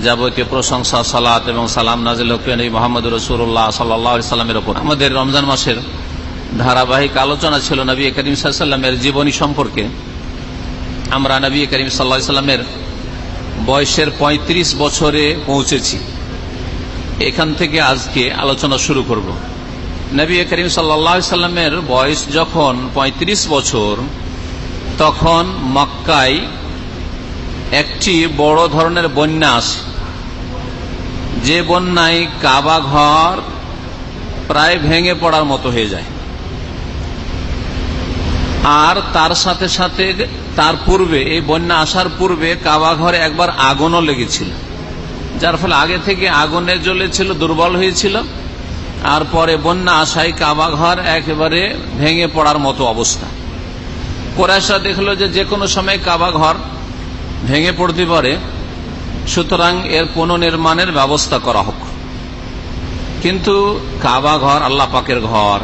যাবতীয় প্রশংসা, সালাত এবং সালাম নাজিল হকিনী মোহাম্মদ রসুল্লাহ সাল্লাহ সাল্লামের ওপর আমাদের রমজান মাসের ধারাবাহিক আলোচনা ছিল নবী করিম সাল্লামের জীবনী সম্পর্কে। আমরা নবী করিম সাল্লা সাল্লামের বয়সের ৩৫ বছরে পৌঁছেছি। এখান থেকে আজকে আলোচনা শুরু করব। নবী করিম সাল্লা সাল্লামের বয়স যখন ৩৫ বছর, তখন মক্কায় একটি বড় ধরনের বন্যা আসে যে বন্যায় কাবা ঘর প্রায় ভেঙে পড়ার মতো হয়ে যায়। আর তার সাথে সাথে তার পূর্বে, এই বন্যা আসার পূর্বে কাবা ঘরে একবার আগুনও লেগেছিল। যার ফলে আগে থেকে আগুনে জ্বলেছিল, দুর্বল হয়েছিল। আর পরে বন্যা আসায় কাবা ঘর একেবারে ভেঙে পড়ার মতো অবস্থা। কোরআশা দেখল যে যে কোনো সময় কাবা ঘর ভেঙে পড়তে পারে, সুতরাং এর পুনর্নির্মাণের ব্যবস্থা করা হোক। কিন্তু কাবা ঘর, আল্লাহ পাকের ঘর,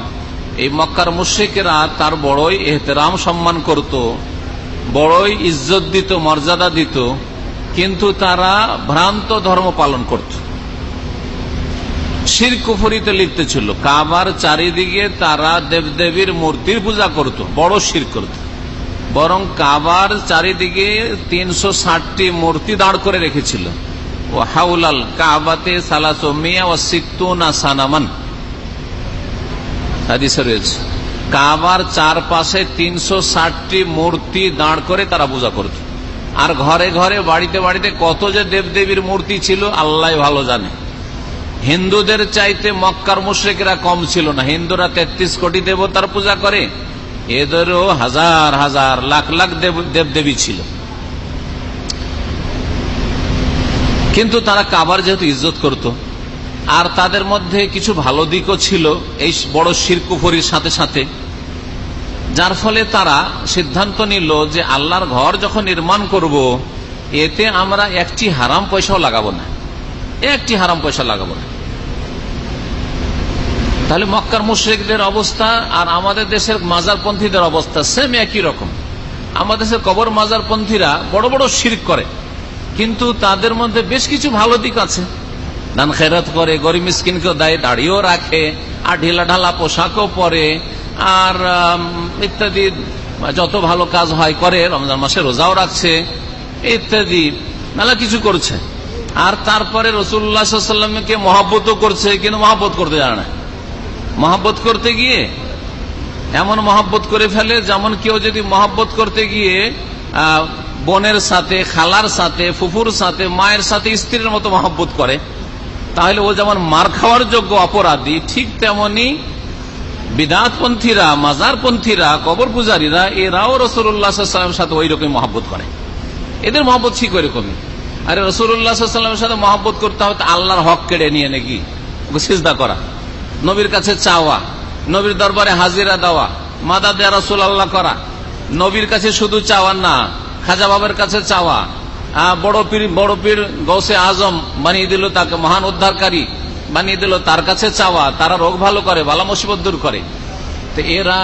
এই মক্কার মুশ্রিকেরা তার বড়ই এহতেরাম সম্মান করত, বড়ই ইজ্জত দিত, মর্যাদা দিত, কিন্তু তারা ভ্রান্ত ধর্ম পালন করত। শির কুফরিতে লিপ্ত ছিল। কাবার চারিদিকে তারা দেবদেবীর মূর্তির পূজা করত, বড় শির করত। বরং কাবার চারিদিকে তিনশো ষাটটি মূর্তি দাঁড় করে রেখেছিল। ও হাউলাল কাবাতে সালাসমিয়া ও সিত্তুনা সানামান। কাবার চারপাশে তিনশো ষাটটি মূর্তি দাঁড় করে তারা পূজা করত। আর ঘরে ঘরে, বাড়িতে বাড়িতে কত যে দেবদেবীর মূর্তি ছিল, আল্লাহ ভালো জানে। হিন্দুদের চাইতে মক্কার মুশ্রিকেরা কম ছিল না। হিন্দুরা তেত্রিশ কোটি দেবতার পূজা করে এদেরও হাজার হাজার লাখ লাখ দেব দেবদেবী ছিল। কিন্তু তারা কাবার যেহেতু ইজ্জত করত, আর তাদের মধ্যে কিছু ভালো দিকও ছিল এই বড় শিরকুফরির সাথে সাথে, যার ফলে তারা সিদ্ধান্ত নিল যে আল্লাহর ঘর যখন নির্মাণ করব, এতে আমরা একটি হারাম পয়সাও লাগাবো না। একটি হারাম পয়সা লাগাবো না। তাহলে মক্কার মুশ্রিকদের অবস্থা আর আমাদের দেশের মাজারপন্থীদের অবস্থা সেম একই রকম। আমাদের দেশের কবর মাজারপন্থীরা বড় বড় শির্ক করে। কিন্তু তাদের মধ্যে বেশ কিছু ভালো দিক আছে। দান খেরাত করে, গরিব মিসকিনকেও দেয়, দাড়িও রাখে, আর ঢিলা ঢালা পোশাকও পরে, আর ইত্যাদি, যত ভালো কাজ হয় করে, রমজান মাসে রোজাও রাখছে, ইত্যাদি, মেলা কিছু করছে। আর তারপরে রসুল্লাহামকে মহাব্বতও করছে, কিন্তু মহাব্বত করতে জানে না। মহাব্বত করতে গিয়ে, এমন মহাব্বত করে ফেলে যেমন কেউ যদি মহাব্বত করতে গিয়ে বোনের সাথে, খালার সাথে, ফুফুর সাথে, মায়ের সাথে স্ত্রীর মতো মহাব্বত করে, তাহলে ও যেমন মার খাওয়ার যোগ্য অপরাধী, ঠিক তেমনি বিদাতপন্থীরা, মাজারপন্থীরা, কবর পূজারীরা, এরাও রসুল্লাহামের সাথে ওই রকম মহাব্বত করে। এদের মহব্বত ঠিক ওই রকমই। আরে রসুল্লাহামের সাথে মহাব্বত করতে হবে আল্লাহর হক কেড়ে নিয়ে নাকি? সিজদা করা। নবীর কাছে চাওয়া, নবীর দরবারে হাজিরা দেওয়া, মাদা দেয়া রসুল আল্লাহ করা। নবীর কাছে শুধু চাওয়া না, খাজা বাবার কাছে চাওয়া। বড় পীর বড় পীর গৌসে আজম বানিয়ে দিল তাকে মহান উদ্ধারকারী, বানিয়ে দিল তার কাছে চাওয়া, তারা রোগ ভালো করে ভালো মুসিবত দূর করে। তো এরা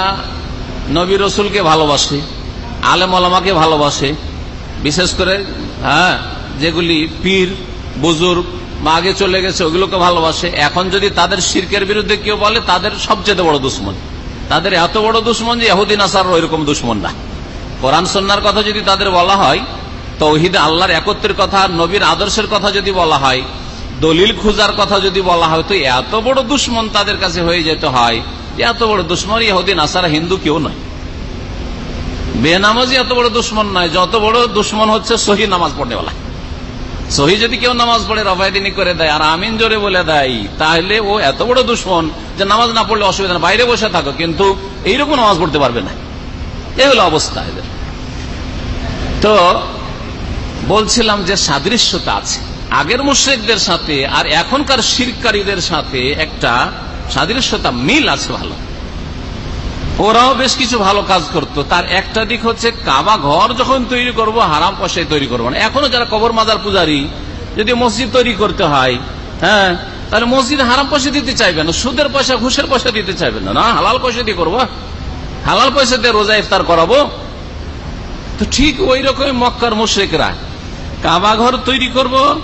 নবী রসুলকে ভালোবাসে, আলেম আলামাকে ভালোবাসে। বিশেষ করে হ্যাঁ যেগুলি পীর, বুজুর্গ বা আগে চলে গেছে, ওগুলোকে ভালোবাসে। এখন যদি তাদের শির্কের বিরুদ্ধে কেউ বলে, তাদের সবচেয়ে বড় দুশ্মন। তাদের এত বড় দুশ্মন যে এহুদিন আসার ওইরকম দুশ্মন না। কোরআন সন্ন্যার কথা যদি তাদের বলা হয়, তৌহিদ আল্লাহর একত্রের কথা, নবীর আদর্শের কথা যদি বলা হয়, দলিল খুঁজার কথা যদি বলা হয়, তো এত বড় দুশ্মন তাদের কাছে হয়ে যেতে হয় এত বড় দুশ্মন ইহুদিন আসার হিন্দু কেউ নয়। বেনামাজি এত বড় দুশ্মন নয়, যত বড় দুশ্মন হচ্ছে সহি নামাজ পড়নেওয়ালা। সহি যদি কেউ নামাজ পড়ে রবায়দিনী করে দেয়, আর আমিন জোরে বলে দেয়, তাহলে ও এত বড় দুশ্মন যে নামাজ না পড়লে অসুবিধা না বাইরে বসে থাকো, কিন্তু এইরকম নামাজ পড়তে পারবে না। এই হলো অবস্থা এদের। তো বলছিলাম যে সাদৃশ্যতা আছে। আগের মুশ্রিকদের সাথে আর এখনকার শিরকারীদের সাথে একটা সাদৃশ্যতা মিল আছে ভালো। ওরাও বেশ কিছু ভালো কাজ করত। তার একটা দিক হচ্ছে কাবা ঘর যখন তৈরি করব, হারাম পয়সায় তৈরি করব না। এখনও যারা কবর মাজার পূজারী, যদি মসজিদ তৈরি করতে হয় হ্যাঁ তাহলে মসজিদ হারাম পয়সা দিতে চাইবে না, সুদের পয়সা, ঘুষের পয়সা দিতে চাইবে না। না, হালাল পয়সা দিয়ে করব। হালাল পয়সা দিয়ে রোজা ইফতার করাবো। তো ঠিক ওই রকমই মক্কার মুশ্রিকরা। কাবা ঘর তৈরি করব।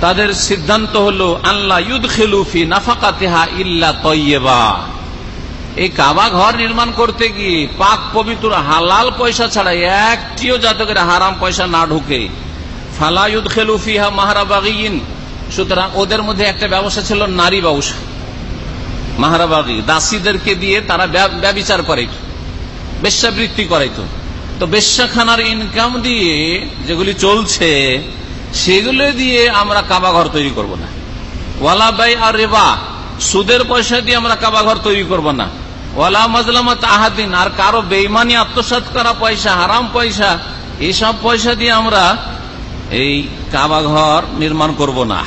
তাদের সিদ্ধান্ত হলো আল্লাহ ইউদ খেলুফি নাফাকাতেহা ইল্লা তৈবা এই কাবা ঘর নির্মাণ করতে গিয়ে পাক পবিত্র হালাল পয়সা ছাড়া একটিও যাতে করে হারাম পয়সা না ঢুকে। ফালায়ুদ খেলুফিহা মাহারাবাগিন সুতরাং ওদের মধ্যে একটা ব্যবসা ছিল নারী ব্যবসা। মাহারাবাগি দাসীদেরকে দিয়ে তারা ব্যবচার করে। বেশ্যাবৃত্তি করাইতো তো। বেশ্যাখানার ইনকাম দিয়ে যেগুলি চলছে, সেগুলো দিয়ে আমরা কাবা ঘর তৈরি করব না। ওয়ালা বাই আর রেবা, সুদের পয়সা দিয়ে আমরা কাবা ঘর তৈরি করব না। ওয়ালা মাজলামত আহাদিন, আর কারও বেইমানি আত্মসাত করা পয়সা, হারাম পয়সা, এইসব পয়সা দিয়ে আমরা এই কাবা ঘর নির্মাণ করব না।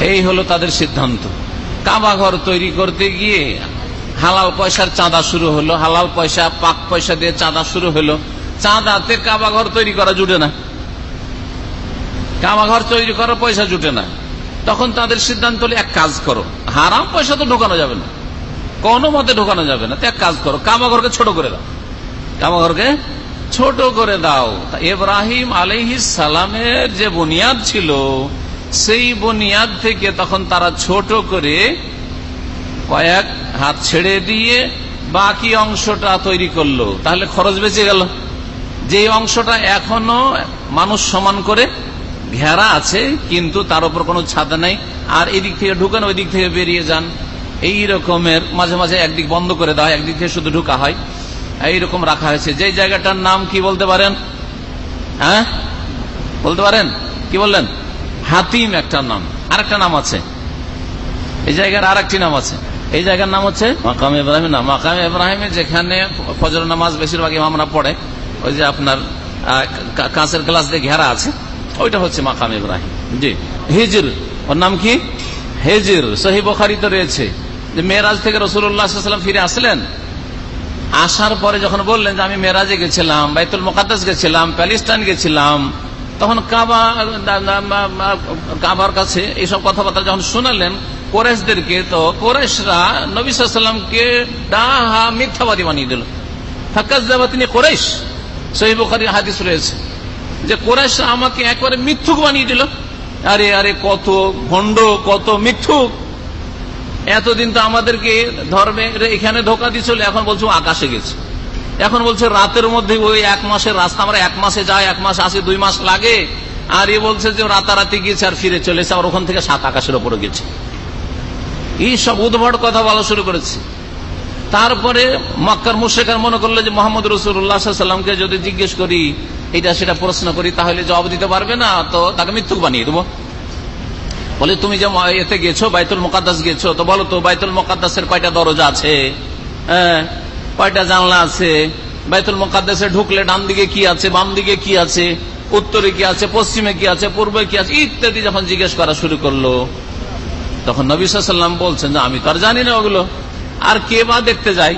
এই হলো তাদের সিদ্ধান্ত। কাবা ঘর তৈরি করতে গিয়ে হালাল পয়সার চাঁদা শুরু হলো, হালাল পয়সা, পাক পয়সা দিয়ে চাঁদা শুরু হলো। চাঁদাতে কাবা ঘর তৈরি করা জুটে না। কাবা ঘর তৈরি করার পয়সা জুটে না। তখন তাদের সিদ্ধান্ত হলো, এক কাজ করো। হারাম পয়সা তো ঢোকানো যাবে না। কোনো মতে ঢোকানো যাবে না। তো এক কাজ করো কাবা ঘরকে ছোট করে দাও। কাবা ঘরকে ছোট করে দাও। ইব্রাহিম আলহিস সালামের যে বুনিয়াদ ছিল, সেই বুনিয়াদ থেকে তখন তারা ছোট করে কয়েক হাত ছেড়ে দিয়ে বাকি অংশটা তৈরি করল। তাহলে খরচ বেঁচে গেল। যে অংশটা এখনও মানুষ সমান করে ঘেরা আছে, কিন্তু তার উপর কোনো ছাদা নেই। আর এদিক থেকে ঢুকান ওই দিক থেকে বেরিয়ে যান। এই রকমের মাঝে মাঝে একদিক বন্ধ করে দেওয়া হয়, একদিক থেকে শুধু ঢুকা হয়। এইরকম রাখা হয়েছে। যে জায়গাটার নাম কি বলতে পারেন? হ্যাঁ? বলতে পারেন? কি বললেন? হাতিম একটা নাম। আর একটা নাম আছে। এই জায়গার আর একটি নাম আছে। এই জায়গার নাম হচ্ছে মাকাম ইব্রাহিম। না, মাকাম ইব্রাহিমে যেখানে ফজর নামাজ বেশিরভাগ ইমামরা পড়ে, ওই যে আপনার কাঁচের গ্লাস দিয়ে ঘেরা আছে। ওইটা হচ্ছে মাকাম ইব্রাহিম। জি। হিজর, ওর নাম কি? হেজির। সহি বখারিতে রয়েছে। যে মেয়েরাজ থেকে রসুল্লাহাম ফিরে আসলেন, আসার পরে যখন বললেন যে আমি মেরাজে গেছিলাম, বাইতুল মোকাদ্দাস গেছিলাম প্যালিস্তান গেছিলাম, তখন কাবা কাবার কাছে এইসব কথাবার্তা যখন শোনালেন কোরেশদেরকে তো কোরেশরা নবিসামকে ডাহা মিথ্যাবাদী বানিয়ে দিল। ফাক্কাজ তিনি কোরেশ সহি বখারি হাদিস রয়েছে। যে কোরেশ আমাকে একবারে মিথ্যুক বানিয়ে দিল। আরে আরে, কত ভণ্ড, কত মিথ্যুক। এতদিন তো আমাদেরকে ধর্মে এখানে ধোকা দিছিল, এখন বলছো আকাশে গেছে। এখন বলছে রাতের মধ্যে ওই এক মাসের রাস্তা, আমরা এক মাসে যাই, এক মাস আসে, দুই মাস লাগে। আর এ বলছে যে রাতারাতি গিয়েছে আর ফিরে চলেছে আর ওখান থেকে সাত আকাশের ওপরে গেছে। এই সব উদ্ভট কথা বলা শুরু করেছে। তারপরে মক্কার মুশেখার মনে করল যে মোহাম্মদ রসুল্লাহামকে যদি জিজ্ঞেস করি এটা সেটা প্রশ্ন করি, তাহলে জবাব দিতে পারবে না? তো তাকে মৃত্যুক বানিয়ে দেবো। বলে, তুমি যে এতে গেছো, বাইতুল মোকাদ্দাস গেছো, তো বলো তো, বাইতুল মোকাদ্দাসের কয়টা দরজা আছে? হ্যাঁ কয়টা জানলা আছে? বাইতুল মোকাদ্দাসে ঢুকলে ডান দিকে কি আছে বাম দিকে কি আছে, উত্তরে কি আছে, পশ্চিমে কি আছে, পূর্বে কি আছে, ইত্যাদি যখন জিজ্ঞেস করা শুরু করল, তখন নবী সাল্লাম বলছেন যে, আমি তো আর জানি না ওগুলো। আর কে বা দেখতে যাই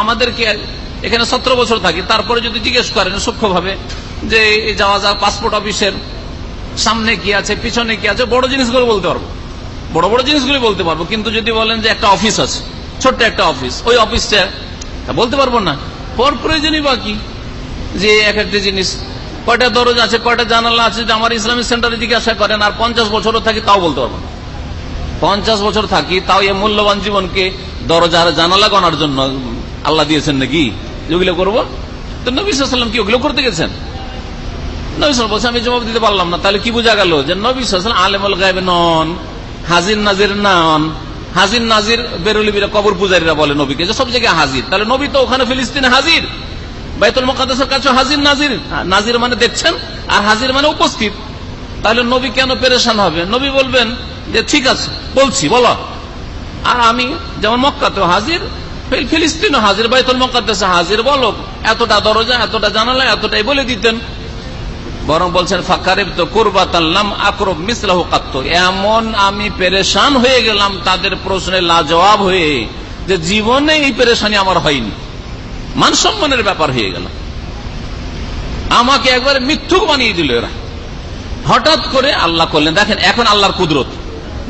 আমাদেরকে এখানে সতেরো বছর থাকি। তারপরে যদি জিজ্ঞেস করেন সূক্ষ্ম ভাবে যে যাওয়া যাওয়া পাসপোর্ট অফিসের সামনে কি আছে, পিছনে কি আছে, বড় জিনিসগুলো বলতে পারব। বড় বড় জিনিসগুলো বলতে পারব। কিন্তু যদি বলেন যে একটা অফিস আছে, ছোট্ট একটা অফিস ওই অফিসটা বলতে পারব না। পর প্রয়োজনই বাকি যে এক একটা জিনিস, কয়টা দরজা আছে, কয়টা জানালা আছে যে আমার ইসলামিক সেন্টারে জিজ্ঞাসা করেন, আর পঞ্চাশ বছরও থাকি, তাও বলতে পারব পঞ্চাশ বছর থাকি, তাও এই মূল্যবান জীবনকে দরজার জানালা গনার জন্য আল্লাহ দিয়েছেন নাকি? যেগুলো করব? তো নবী কি ওগুলো করতে গেছেন? নবী বলছে আমি জবাব দিতে পারলাম না। তাহলে কি বোঝা গেল যে নবী সাল্লাম আলেমুল নন, হাজির নাজির নন। হাজির নাজির বেরুলিবিরা কবর পূজারীরা বলে নবীকে যে সব জায়গায় হাজির। তাহলে নবী তো ওখানে ফিলিস্তিনে হাজির। বাইতুল মোকাদ্দাসের কাছে হাজির নাজির। নাজির মানে দেখছেন, আর হাজির মানে উপস্থিত। তাহলে নবী কেন পেরেশান হবে? নবী বলবেন যে ঠিক আছে, বলছি, বলো। আর আমি যেমন মক্কাতে হাজির ফিলিস্তিনও হাজির বাইতুল মোকাদ্দাসে হাজির বলো। এতটা দরজা, এতটা জানালা, এতটাই বলে দিতেন। বরং বলছেন ফাকারিব এমন আমি পেরেশান হয়ে গেলাম, তাদের প্রশ্নে লাজবাব হয়ে, যে জীবনে এই পেরেশানি আমার হয়নি। মান সম্মানের ব্যাপার হয়ে গেল। আমাকে একবারে মিথ্যুক বানিয়ে দিল এরা। হঠাৎ করে আল্লাহ করলেন, দেখেন, এখন আল্লাহর কুদরত।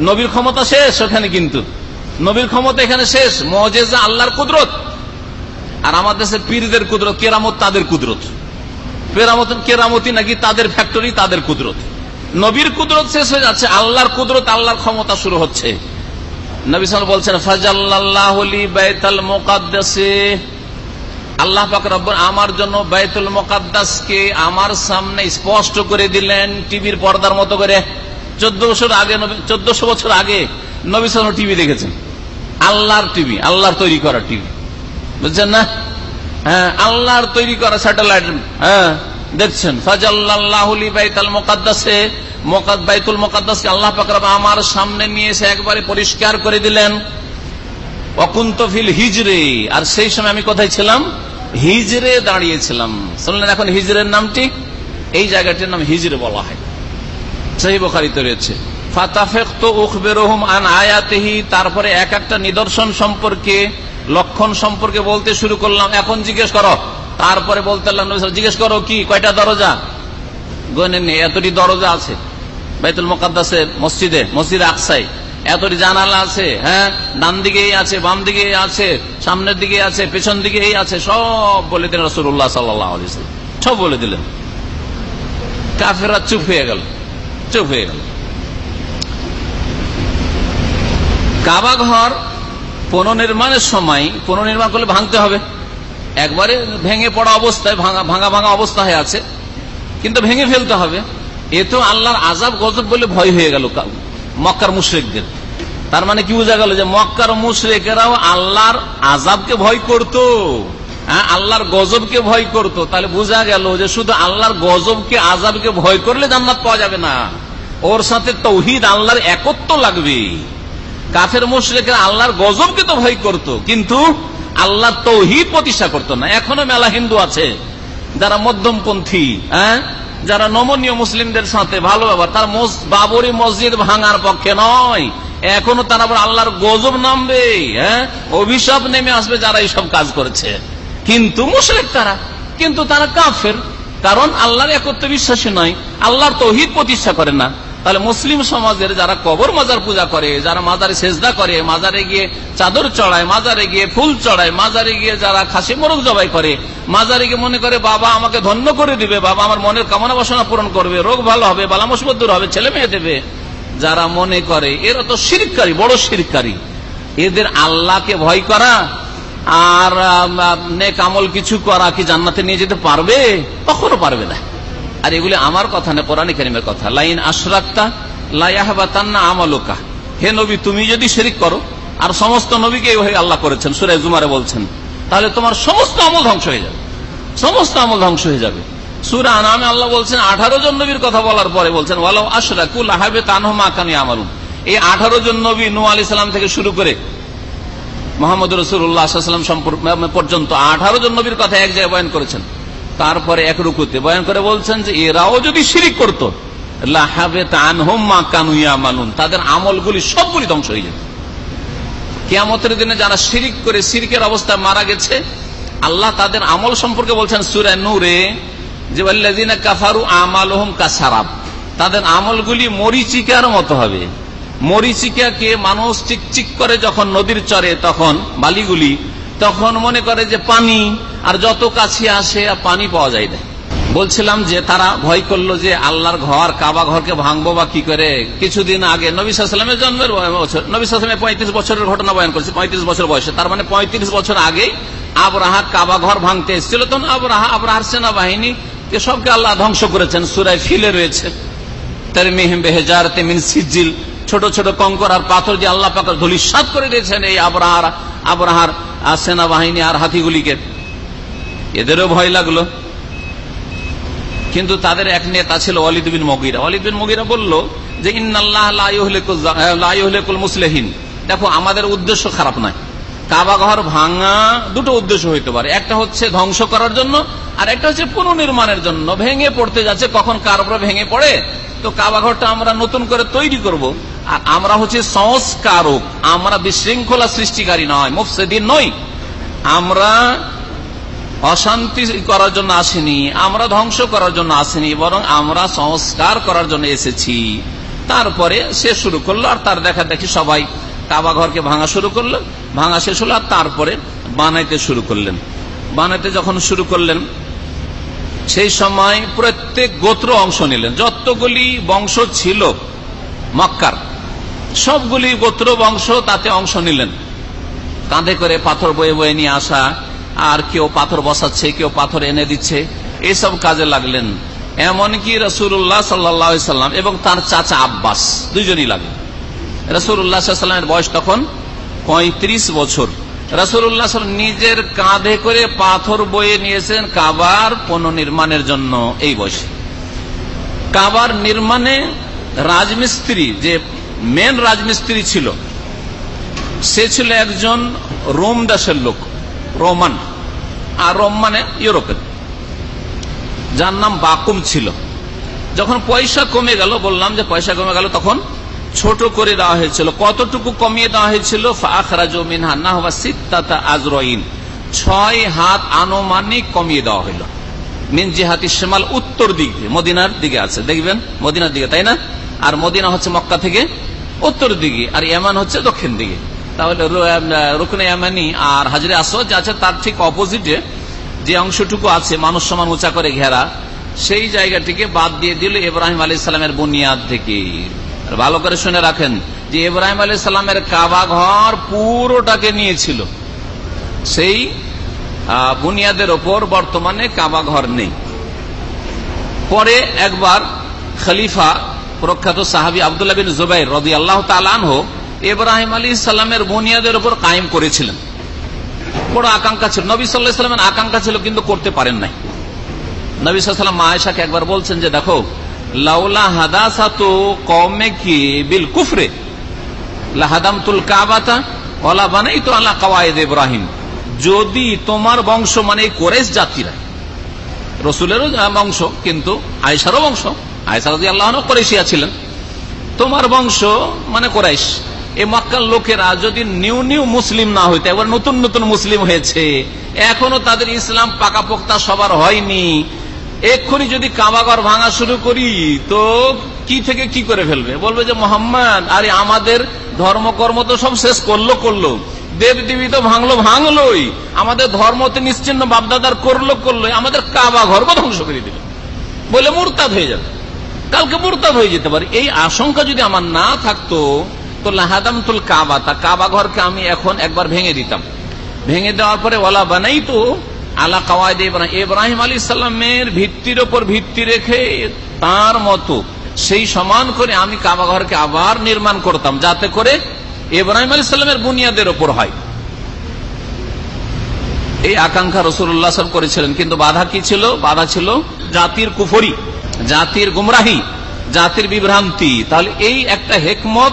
নবীর ক্ষমতা শেষ ওখানে কিন্তু। নবীর ক্ষমতা এখানে শেষ, মজেজা আল্লাহর কুদরত। আর আমার দেশে পীরদের কুদরত, কেরামত তাদের কুদরত। কেরামতি নাকি তাদের ফ্যাক্টরি তাদের কুদরত। নবীর কুদরত শেষ হয়ে যাচ্ছে, আল্লাহর কুদরত, আল্লাহর ক্ষমতা শুরু হচ্ছে। নবী সাল বলছেন ফাজাল্লাহ বাইতাল মোকাদ্দাসে। আল্লাহ পাক রব্বর আমার জন্য বাইতুল মোকাদ্দাসকে আমার সামনে স্পষ্ট করে দিলেন টিভির পর্দার মতো করে। চোদ্দ বছর আগে চোদ্দশো বছর আগে নবী সাল টিভি দেখেছেন। আল্লাহর টিভি, আল্লাহর তৈরি করা টিভি। বুঝছেন না? হ্যাঁ আল্লাহর তৈরি করা স্যাটেলাইট হ্যাঁ দেখছেন? মোকাদ্দাসে বাইতুল মোকাদ্দাসকে আল্লাহ পাকরাব আমার সামনে নিয়ে এসে একবারে পরিষ্কার করে দিলেন। অকুন্ত ফিল হিজরে, আর সেই সময় আমি কোথায় ছিলাম? হিজরে দাঁড়িয়েছিলাম। শুনলেন এখন হিজরের নামটি? এই জায়গাটির নাম হিজরে বলা হয়। সেই বোখারিতে রয়েছে। তারপরে এক একটা নিদর্শন সম্পর্কে, লক্ষণ সম্পর্কে বলতে শুরু করলাম। এখন জিজ্ঞেস করো। তারপরে বলতে জিজ্ঞেস করো কি? কয়টা দরজা? গনে নেই এতটি দরজা আছে। বাইতুল মোকাদ্দাসে মসজিদে, মসজিদ আকসাই। এতটি জানালা আছে হ্যাঁ? ডান দিকে আছে, বাম দিকে আছে, সামনের দিকে আছে, পেছন দিকে এই আছে, সব বলে দিলেন রসুল্লাহ সাল্লাহ সব বলে দিলেন। কাফেরা চুপ হয়ে গেল, চুপ হয়ে গেল। কাবা ঘর পুনর্নির্মাণের সময় পুনর্নির্মাণ করলে ভাঙতে হবে। একবারে ভেঙে পড়া অবস্থায়, ভাঙা ভাঙা ভাঙা অবস্থা হয়ে আছে। কিন্তু ভেঙে ফেলতে হবে। এ তো আল্লাহর আজাব গজব বলে ভয় হয়ে গেল মক্কার মুশ্রেকদের। তার মানে কি বোঝা গেল যে মক্কার মুশ্রেকেরাও আল্লাহর আজাবকে ভয় করত। হ্যাঁ আল্লাহর গজবকে ভয় করত। তাহলে বোঝা গেল যে শুধু আল্লাহর গজবকে আজাবকে ভয় করলে জান্নাত পাওয়া যাবে না। ওর সাথে তৌহিদ আল্লাহর একত্ব লাগবে। কাফের মুশ্রেকের আল্লাহর গজবকে তো ভয় করত, কিন্তু আল্লাহ তৌহিদ প্রতিষ্ঠা করতো না। এখনও মেলা হিন্দু আছে, যারা মধ্যমপন্থী হ্যাঁ? যারা নমনীয় মুসলিমদের সাথে ভালো ব্যবহার, তার বাবরি মসজিদ ভাঙার পক্ষে নয়। এখনও তারা আবার আল্লাহর গজব নামবে হ্যাঁ? অভিশাপ নেমে আসবে যারা এইসব কাজ করেছে। কিন্তু মুশরেক তারা, কিন্তু তারা কাফের, কারণ আল্লাহর একত্র বিশ্বাসী নয়, আল্লাহর তৌহিদ প্রতিষ্ঠা করে না। তাহলে মুসলিম সমাজের যারা কবর মাজার পূজা করে, যারা মাজারে সেজদা করে, মাজারে গিয়ে চাদর চড়ায়, মাজারে গিয়ে ফুল চড়ায়, মাজারে গিয়ে যারা খাসি মোরগ জবাই করে, মাজারে গিয়ে মনে করে, বাবা, আমাকে ধন্য করে দিবে, বাবা, আমার মনের কামনা বাসনা পূরণ করবে, রোগ ভালো হবে, বালা মুসিবত দূর হবে, ছেলে মেয়ে দেবে। যারা মনে করে, এরা তো শিরকারী, বড় শিরকারী। এদের আল্লাহকে ভয় করা আর নেক আমল কিছু করা কি জান্নাতে নিয়ে যেতে পারবে? কখনো পারবে না। আর এগুলি আমার কথা না, কোরআন কারিমের কথা। লাইন আশরাক্তা লাইয়াহবা তান্না আমালোকা। হে নবী, তুমি যদি শেরিক করো, আর সমস্ত নবীকে এইভাবে আল্লাহ করেছেন সুরাই জুমারে বলছেন, তাহলে তোমার সমস্ত আমল ধ্বংস হয়ে যাবে। সমস্ত আমল ধ্বংস হয়ে যাবে। সুরা আল্লাহ বলছেন, আঠারো জন নবীর কথা বলার পরে বলছেন, ওয়ালাউ আশরাকুল আহাবে তানহমা কানি আমালুন এই আঠারো জন নবী নু আলি সাল্লাম থেকে শুরু করে মোহাম্মদ রসুল্লাহাম পর্যন্ত আঠারো জন নবীর কথা এক জায়গায় বয়ান করেছেন। তারপরে এক রুকুতে বয়ান করে বলছেন যে, এরাও যদি শিরিক করত মানুন তাদের আমলগুলি সবগুলি ধ্বংস হয়ে যেত। কেয়ামতের দিনে যারা শিরিক করে সিরিকের অবস্থায় মারা গেছে, আল্লাহ তাদের আমল সম্পর্কে বলছেন সুরে নূরে, যে কাফারু আমাল কাসারাব, তাদের আমলগুলি মরিচিকার মতো হবে। মরিচিকাকে মানুষ চিকচিক করে যখন নদীর চরে, তখন বালিগুলি তখন মনে করে যে পানি, আর যত কাছে আসে পানি পাওয়া যায় না। বলছিলাম যে তারা ভয় করল যে আল্লাহর ঘর, কাবা ঘরকে ভাঙবো বা কি করে? কিছুদিন আগে নবী সাল্লামের জন্মের বছর নবী সাল্লামের পঁয়ত্রিশ বছরের ঘটনা বয়ান করেছে, পঁয়ত্রিশ বছর বয়সে। তার মানে পঁয়ত্রিশ বছর আগেই আবরাহা কাবা ঘর ভাঙতে এসেছিল। তখন আবরাহা আবরাহার সেনাবাহিনী সবকে আল্লাহ ধ্বংস করেছেন, সুরায় ফিলে রয়েছে। তার মেহেম বেহেজার তেমিন সিজিল, ছোট ছোট কঙ্কর আর পাথর দিয়ে আল্লাহ পাকর ধুলিসাত করে দিয়েছেন এই আবরাহার আবরাহার। সেনাবাহিনী আর হাতিগুলিকে। এদেরও ভয় লাগল। কিন্তু তাদের এক নেতা ছিল অলিদ বিন মগিরা। অলিদ বিন মগিরা বলল যে ইন্নাল্লাহুল মুসলেহীন। দেখো, আমাদের উদ্দেশ্য খারাপ নয়। কাবা ঘর ভাঙা দুটো উদ্দেশ্য হইতে পারে। একটা হচ্ছে ধ্বংস করার জন্য, আর একটা হচ্ছে পুনর্নির্মাণের জন্য। ভেঙে পড়তে যাচ্ছে, কখন কার ভেঙে পড়ে? তো কাবা ঘরটা আমরা নতুন করে তৈরি করব। আর আমরা হচ্ছে সংস্কারক, আমরা বিশৃঙ্খলা সৃষ্টিকারী নয়, মুফসেদিন নই। আমরা অশান্তি করার জন্য আসেনি, আমরা ধ্বংস করার জন্য আসেনি, বরং আমরা সংস্কার করার জন্য এসেছি। তারপরে সে শুরু করল, আর তার দেখা দেখি সবাই কাবা ঘরকে ভাঙা শুরু করল, ভাঙা শেষ হলো, আর তারপরে বানাইতে শুরু করলেন। বানাইতে যখন শুরু করলেন, সেই সময় প্রত্যেক গোত্র অংশ নিলেন। যতগুলি বংশ ছিল মক্কার সবগুলি গোত্র বংশ তাতে অংশ নিলেন। কাঁধে করে পাথর বয়ে বয়ে নিয়ে আসা, আর কেউ পাথর বসাচ্ছে, কেউ পাথর এনে দিচ্ছে, এসব কাজে লাগলেন। এমনকি রসুল্লাহ সাল্লাম এবং তার চাচা আব্বাস দুজনই লাগলেন রসুল্লাহামের বয়স তখন পঁয়ত্রিশ বছর। রসুল্লাহ নিজের কাঁধে করে পাথর বয়ে নিয়েছেন কাবার পুনর্নির্মাণের জন্য এই বয়সে। কাবার নির্মাণে রাজমিস্ত্রি যে মেন রাজমিস্ত্রি ছিল। সে ছিল একজন রোম দেশের লোক, রোমান। আর রোম মানে ইউরোপের। যার নাম বাকুম ছিল। যখন পয়সা কমে গেল, বললাম যে পয়সা কমে গেল, তখন ছোট করে দেওয়া হয়েছিল। কতটুকু কমিয়ে দেওয়া হয়েছিল? আজরইন। ছয় হাত আনুমানিক কমিয়ে দেওয়া হইল। মিন জিহাতি সেমাল উত্তর দিক মদিনার দিকে আছে। দেখবেন, মদিনার দিকে, তাই না? আর মদিনা হচ্ছে মক্কা থেকে উত্তর দিকে, আর ইয়ামান হচ্ছে দক্ষিণ দিকে। তাহলে রুকনে ইয়ামানি আর হাজরে আসওয়াদ আছে, তার ঠিক অপোজিটে যে অংশটুকু আছে, মানুষ সমান উঁচা করে ঘেরা, সেই জায়গাটিকে বাদ দিয়ে দিল ইব্রাহিম আলী সালামের বুনিয়াদ থেকে। ভালো করে শুনে রাখেন যে ইব্রাহিম আলী সালামের কাবা ঘর পুরোটাকে নিয়েছিল। সেই বুনিয়াদের ওপর বর্তমানে কাবা ঘর নেই। পরে একবার খলিফা প্রখ্যাত সাহাবি আবদুল্লাহ বিন জুবাই রদি আল্লাহ তালানহ ইব্রাহিম আলী সাল্লামের বুনিয়াদের উপর কায়েম করেছিলেন। বড় আকাঙ্ক্ষা ছিল। নবী সাল্লাহ সাল্লামের আকাঙ্ক্ষা ছিল কিন্তু করতে পারেন নাই। নবী সাল্লাম মায়েশাকে একবার বলছেন যে, দেখো, লাউলা হাদাসাতো কমে কি বিল কুফরে? লাহাদাম তুল কাবাতা ওলা বানাই তো আল্লাহ কাওয়ায়দ ইব্রাহিম। যদি তোমার বংশ মানে কোরেশ জাতিরা, রসুলেরও বংশ কিন্তু আয়সারও বংশ আয়সা রাজি আল্লাহ কোরেশিয়া ছিলেন। তোমার বংশ মানে কোরাইশ। এই মক্কার লোকেরা যদি নিউ নিউ মুসলিম না হইতো, এবার নতুন নতুন মুসলিম হয়েছে। এখনও তাদের ইসলাম পাকাপোক্তা সবার হয়নি। এক্ষুনি যদি কাবাগর ভাঙা শুরু করি, তো কি থেকে কি করে ফেলবে? বলবে যে, মোহাম্মদ, আরে আমাদের ধর্মকর্ম তো সব শেষ করল করল। দেব দেবী তো ভাঙলো, ভাঙলোই। আমাদের ধর্ম তো নিশ্চিন্ন, বাপদাদার করল করল আমাদের কাবা ঘরকে ধ্বংস করে দিল। বলে মুরতাদ হয়ে যাবে। কালকে মুরতাদ হয়ে যেতে পারে। এই আশঙ্কা যদি আমার না থাকতো, তো লাহাদাম তুল কাবা, তা কাবা ঘরকে আমি এখন একবার ভেঙে দিতাম। ভেঙে দেওয়ার পরে ওলা বানাই তো আলা কাওয়ায়দ ইব্রাহিম ইব্রাহিম আলী সাল্লামের ভিত্তির ওপর ভিত্তি রেখে তার মতো সেই সমান করে আমি কাবা ঘরকে আবার নির্মাণ করতাম, যাতে করে ইব্রাহিম আলী সাল্লামের বুনিয়াদের ওপর হয়। এই আকাঙ্ক্ষা রসুল্লাহ করেছিলেন, কিন্তু বাধা কি ছিল? বাধা ছিল জাতির কুফরি। জাতির গুমরাহি, জাতির বিভ্রান্তি। তাহলে এই একটা হেকমত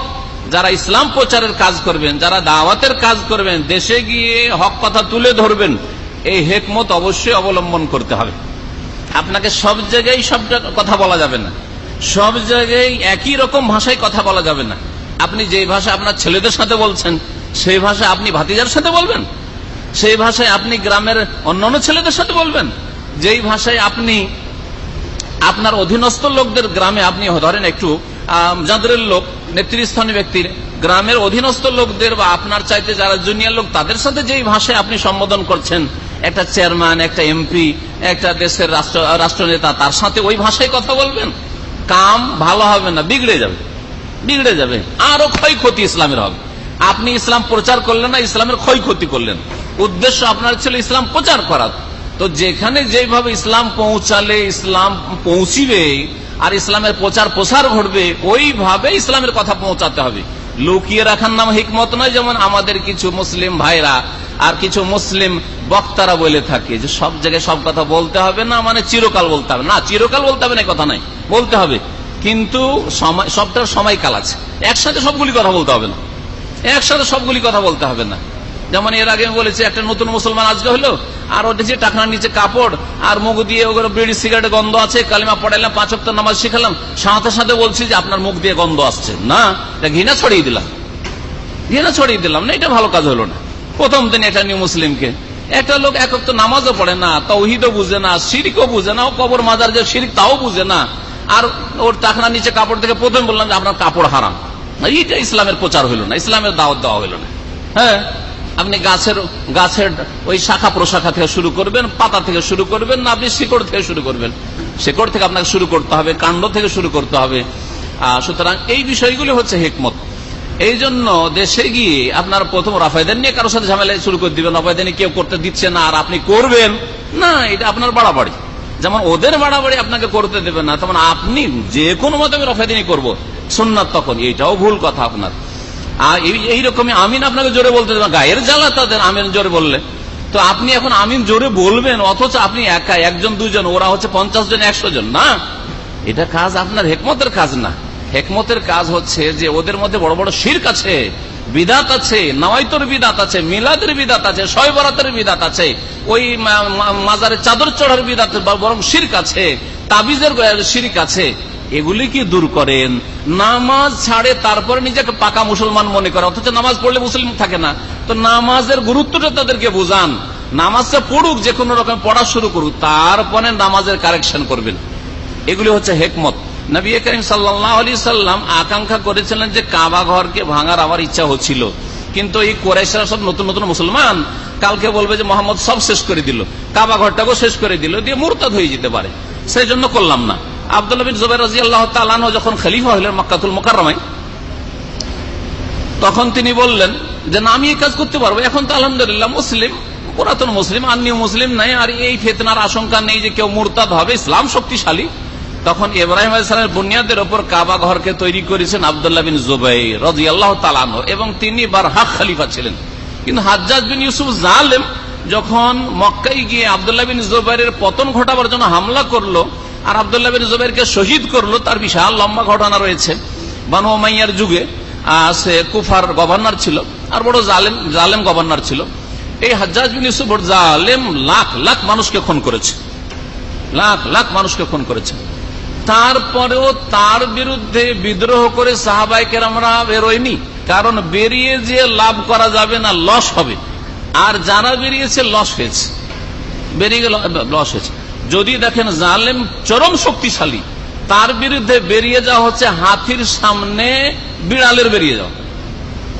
যারা ইসলাম প্রচারের কাজ করবেন, যারা দাওয়াতের কাজ করবেন, দেশে গিয়ে হক কথা তুলে ধরবেন, এই হেকমত অবশ্যই অবলম্বন করতে হবে। আপনাকে সব জায়গায় সব কথা বলা যাবে না। সব জায়গায় একই রকম ভাষায় কথা বলা যাবে না। আপনি যে ভাষা আপনার ছেলেদের সাথে বলছেন, সেই ভাষা আপনি ভাতিজার সাথে বলবেন? সেই ভাষায় আপনি গ্রামের অন্যান্য ছেলেদের সাথে বলবেন? যেই ভাষায় আপনি আপনার অধীনস্থ লোকদের গ্রামে আপনি ধরেন একটু যাদের লোক, নেতৃস্থানীয় ব্যক্তির গ্রামের অধীনস্থ লোকদের বা আপনার চাইতে যারা জুনিয়র লোক, তাদের সাথে যেই ভাষায় আপনি সম্বোধন করছেন, একটা চেয়ারম্যান, একটা এমপি, একটা দেশের রাষ্ট্র, রাষ্ট্রনেতা, তার সাথে ওই ভাষায় কথা বলবেন? কাম ভালো হবে না, বিগড়ে যাবে। বিগড়ে যাবে। আরও ক্ষয়ক্ষতি ইসলামের হবে। আপনি ইসলাম প্রচার করলেন না, ইসলামের ক্ষয়ক্ষতি করলেন। উদ্দেশ্য আপনার ছিল ইসলাম প্রচার করা তো যেখানে যেভাবে ইসলাম পৌঁছালে, ইসলাম পৌঁছিবে আর ইসলামের প্রচার প্রসার ঘটবে, ওইভাবে ইসলামের কথা পৌঁছাতে হবে। লুকিয়ে রাখার নাম হিকমত নয়, যেমন আমাদের কিছু মুসলিম ভাইরা আর কিছু মুসলিম বক্তারা বলে থাকে যে সব জায়গায় সব কথা বলতে হবে না মানে চিরকাল বলতে হবে। না, চিরকাল বলতে হবে না কথা নাই বলতে হবে। কিন্তু সবটার সময়কাল আছে। একসাথে সবগুলি কথা বলতে হবে না। একসাথে সবগুলি কথা বলতে হবে না। যেমন এর আগে আমি বলেছি, একটা নতুন মুসলমান আজকে হলো, আর ওটা যে টাকার নিচে কাপড়, আর মুখ দিয়ে ওগুলো বিড়ি সিগারেট গন্ধ আছে, কালিমা পড়াইলাম, পাঁচ অক্ট নামাজ শিখালাম, সাথে সাথে বলছি যে আপনার মুখ দিয়ে গন্ধ আসছে। না ঘৃণা ছড়িয়ে দিলাম। ঘৃণা ছড়িয়ে দিলাম না, এটা ভালো কাজ হলো না। প্রথম দিন এটা নিউ মুসলিমকে। একটা লোক এক তো নামাজও পড়ে না, তৌহিদও বুঝে না সিরিকও বুঝে না, ও কবর মাজার যে সিরিক তাও বুঝে না। আর ওর টাকনার নিচে কাপড় থেকে প্রথম বললাম যে আপনার কাপড় হারাম। এইটা ইসলামের প্রচার হইল না, ইসলামের দাওয়াত দেওয়া হইল না। হ্যাঁ আপনি গাছের গাছের ওই শাখা প্রশাখা থেকে শুরু করবেন, পাতা থেকে শুরু করবেন, না আপনি শিকড় থেকে শুরু করবেন। শিকড় থেকে আপনাকে শুরু করতে হবে, কাণ্ড থেকে শুরু করতে হবে। সুতরাং এই বিষয়গুলি হচ্ছে হেকমত। এই জন্য দেশে গিয়ে আপনার প্রথম রাফায়দান নিয়ে কারোর সাথে ঝামেলা শুরু করে দিবেন, রাফায়দানি কেউ করতে দিচ্ছে না, আর আপনি করবেন। না, এটা আপনার বাড়াবাড়ি। যেমন ওদের বাড়াবাড়ি আপনাকে করতে দেবে না, তেমন আপনি যে কোনো মতে আমি রফায়দানি করব। সুন্নাত তখন এইটাও ভুল কথা আপনার। আর এইরকমই আমিন আপনাকে জোরে বলতে গায়ের জ্বালা তাদের আমিন জোরে বললে। তো আপনি এখন আমিন জোরে বলবেন, অথচ আপনি একা, একজন দুজন ওরা হচ্ছে পঞ্চাশ জন, একশো জন, না? এটা কাজ আপনার হেকমতের কাজ না। হেকমতের কাজ হচ্ছে যে ওদের মধ্যে বড় বড় শির্ক আছে, বিদাত আছে, নওয়াইতর বিদাত আছে, মিলাদের বিদাত আছে ছয় বরাতের বিদাত আছে, ওই মাজারের চাদর চড়ার বিদাত, বরং শির্ক আছে, তাবিজের শির্ক আছে। এগুলি কি দূর করেন। নামাজ ছাড়ে তারপরে নিজেকে পাকা মুসলমান মনে করে অথচ নামাজ পড়লে মুসলিম থাকে না। তো নামাজের গুরুত্বটা তাদেরকে বোঝান। নামাজটা পড়ুক, যে কোনো রকম পড়া শুরু করুক, তারপরে নামাজের কারেকশন করবেন। এগুলি হচ্ছে হেকমত। নবী করিম সাল্লাহ আলি সাল্লাম আকাঙ্ক্ষা করেছিলেন যে কাবা ঘরকে ভাঙার আমার ইচ্ছা হচ্ছিল। কিন্তু এই কোরাইশরা সব নতুন নতুন মুসলমান। কালকে বলবে যে মোহাম্মদ সব শেষ করে দিল। কাবা ঘরটাকেও শেষ করে দিল। দিয়ে মুরতাদ হয়ে যেতে পারে। সেই জন্য করলাম না। আবদুল্লাহ জুবাই রাজি আল্লাহ তালানো যখন খলিফা হইলেন মক্কাতুল তখন তিনি বললেন যে, না, আমি এই কাজ করতে পারব। এখন তো আলহামদুলিল্লাহ মুসলিম, পুরাতন মুসলিম আর মুসলিম নাই, আর এই ফেতনার আশঙ্কা নেই যে কেউ হবে, ইসলাম শক্তিশালী। তখন ইব্রাহিম আলাইসালামের বুনিয়াদের ওপর কাবা ঘরকে তৈরি করেছেন আবদুল্লাহ বিন জুবাই রাজি আল্লাহ তালানো এবং তিনি বার হাক খালিফা ছিলেন। কিন্তু হাজ্জাজ বিন ইউসুফ জালেম যখন মক্কাই গিয়ে আবদুল্লাহ বিন জুবাইরের পতন ঘটাবার জন্য হামলা করল আর আবদুল্লাহ বিন জুবাইরকে শহীদ করল, তার বিশাল লম্বা ঘটনা রয়েছে। বানু মাইয়ার যুগে সে কুফার গভর্নর ছিল, আর বড় জালেম জালেম গভর্নর ছিল। এই হাজ্জাজ বিন ইউসুফ জালেম, লাখ লাখ মানুষকে খুন করেছে। লাখ লাখ মানুষকে খুন করেছে। তারপরেও তার বিরুদ্ধে বিদ্রোহ করে সাহাবাইকের আমরা বেরোয়নি, কারণ বেরিয়ে যে লাভ করা যাবে না, লস হবে। আর যারা বেরিয়েছে, লস হয়েছে। বেরিয়ে গেল, লস হয়েছে। যদি দেখেন জালেম চরম শক্তিশালী, তার বিরুদ্ধে বেরিয়ে যাওয়া হচ্ছে হাতির সামনে বিড়ালের বেরিয়ে যাওয়া।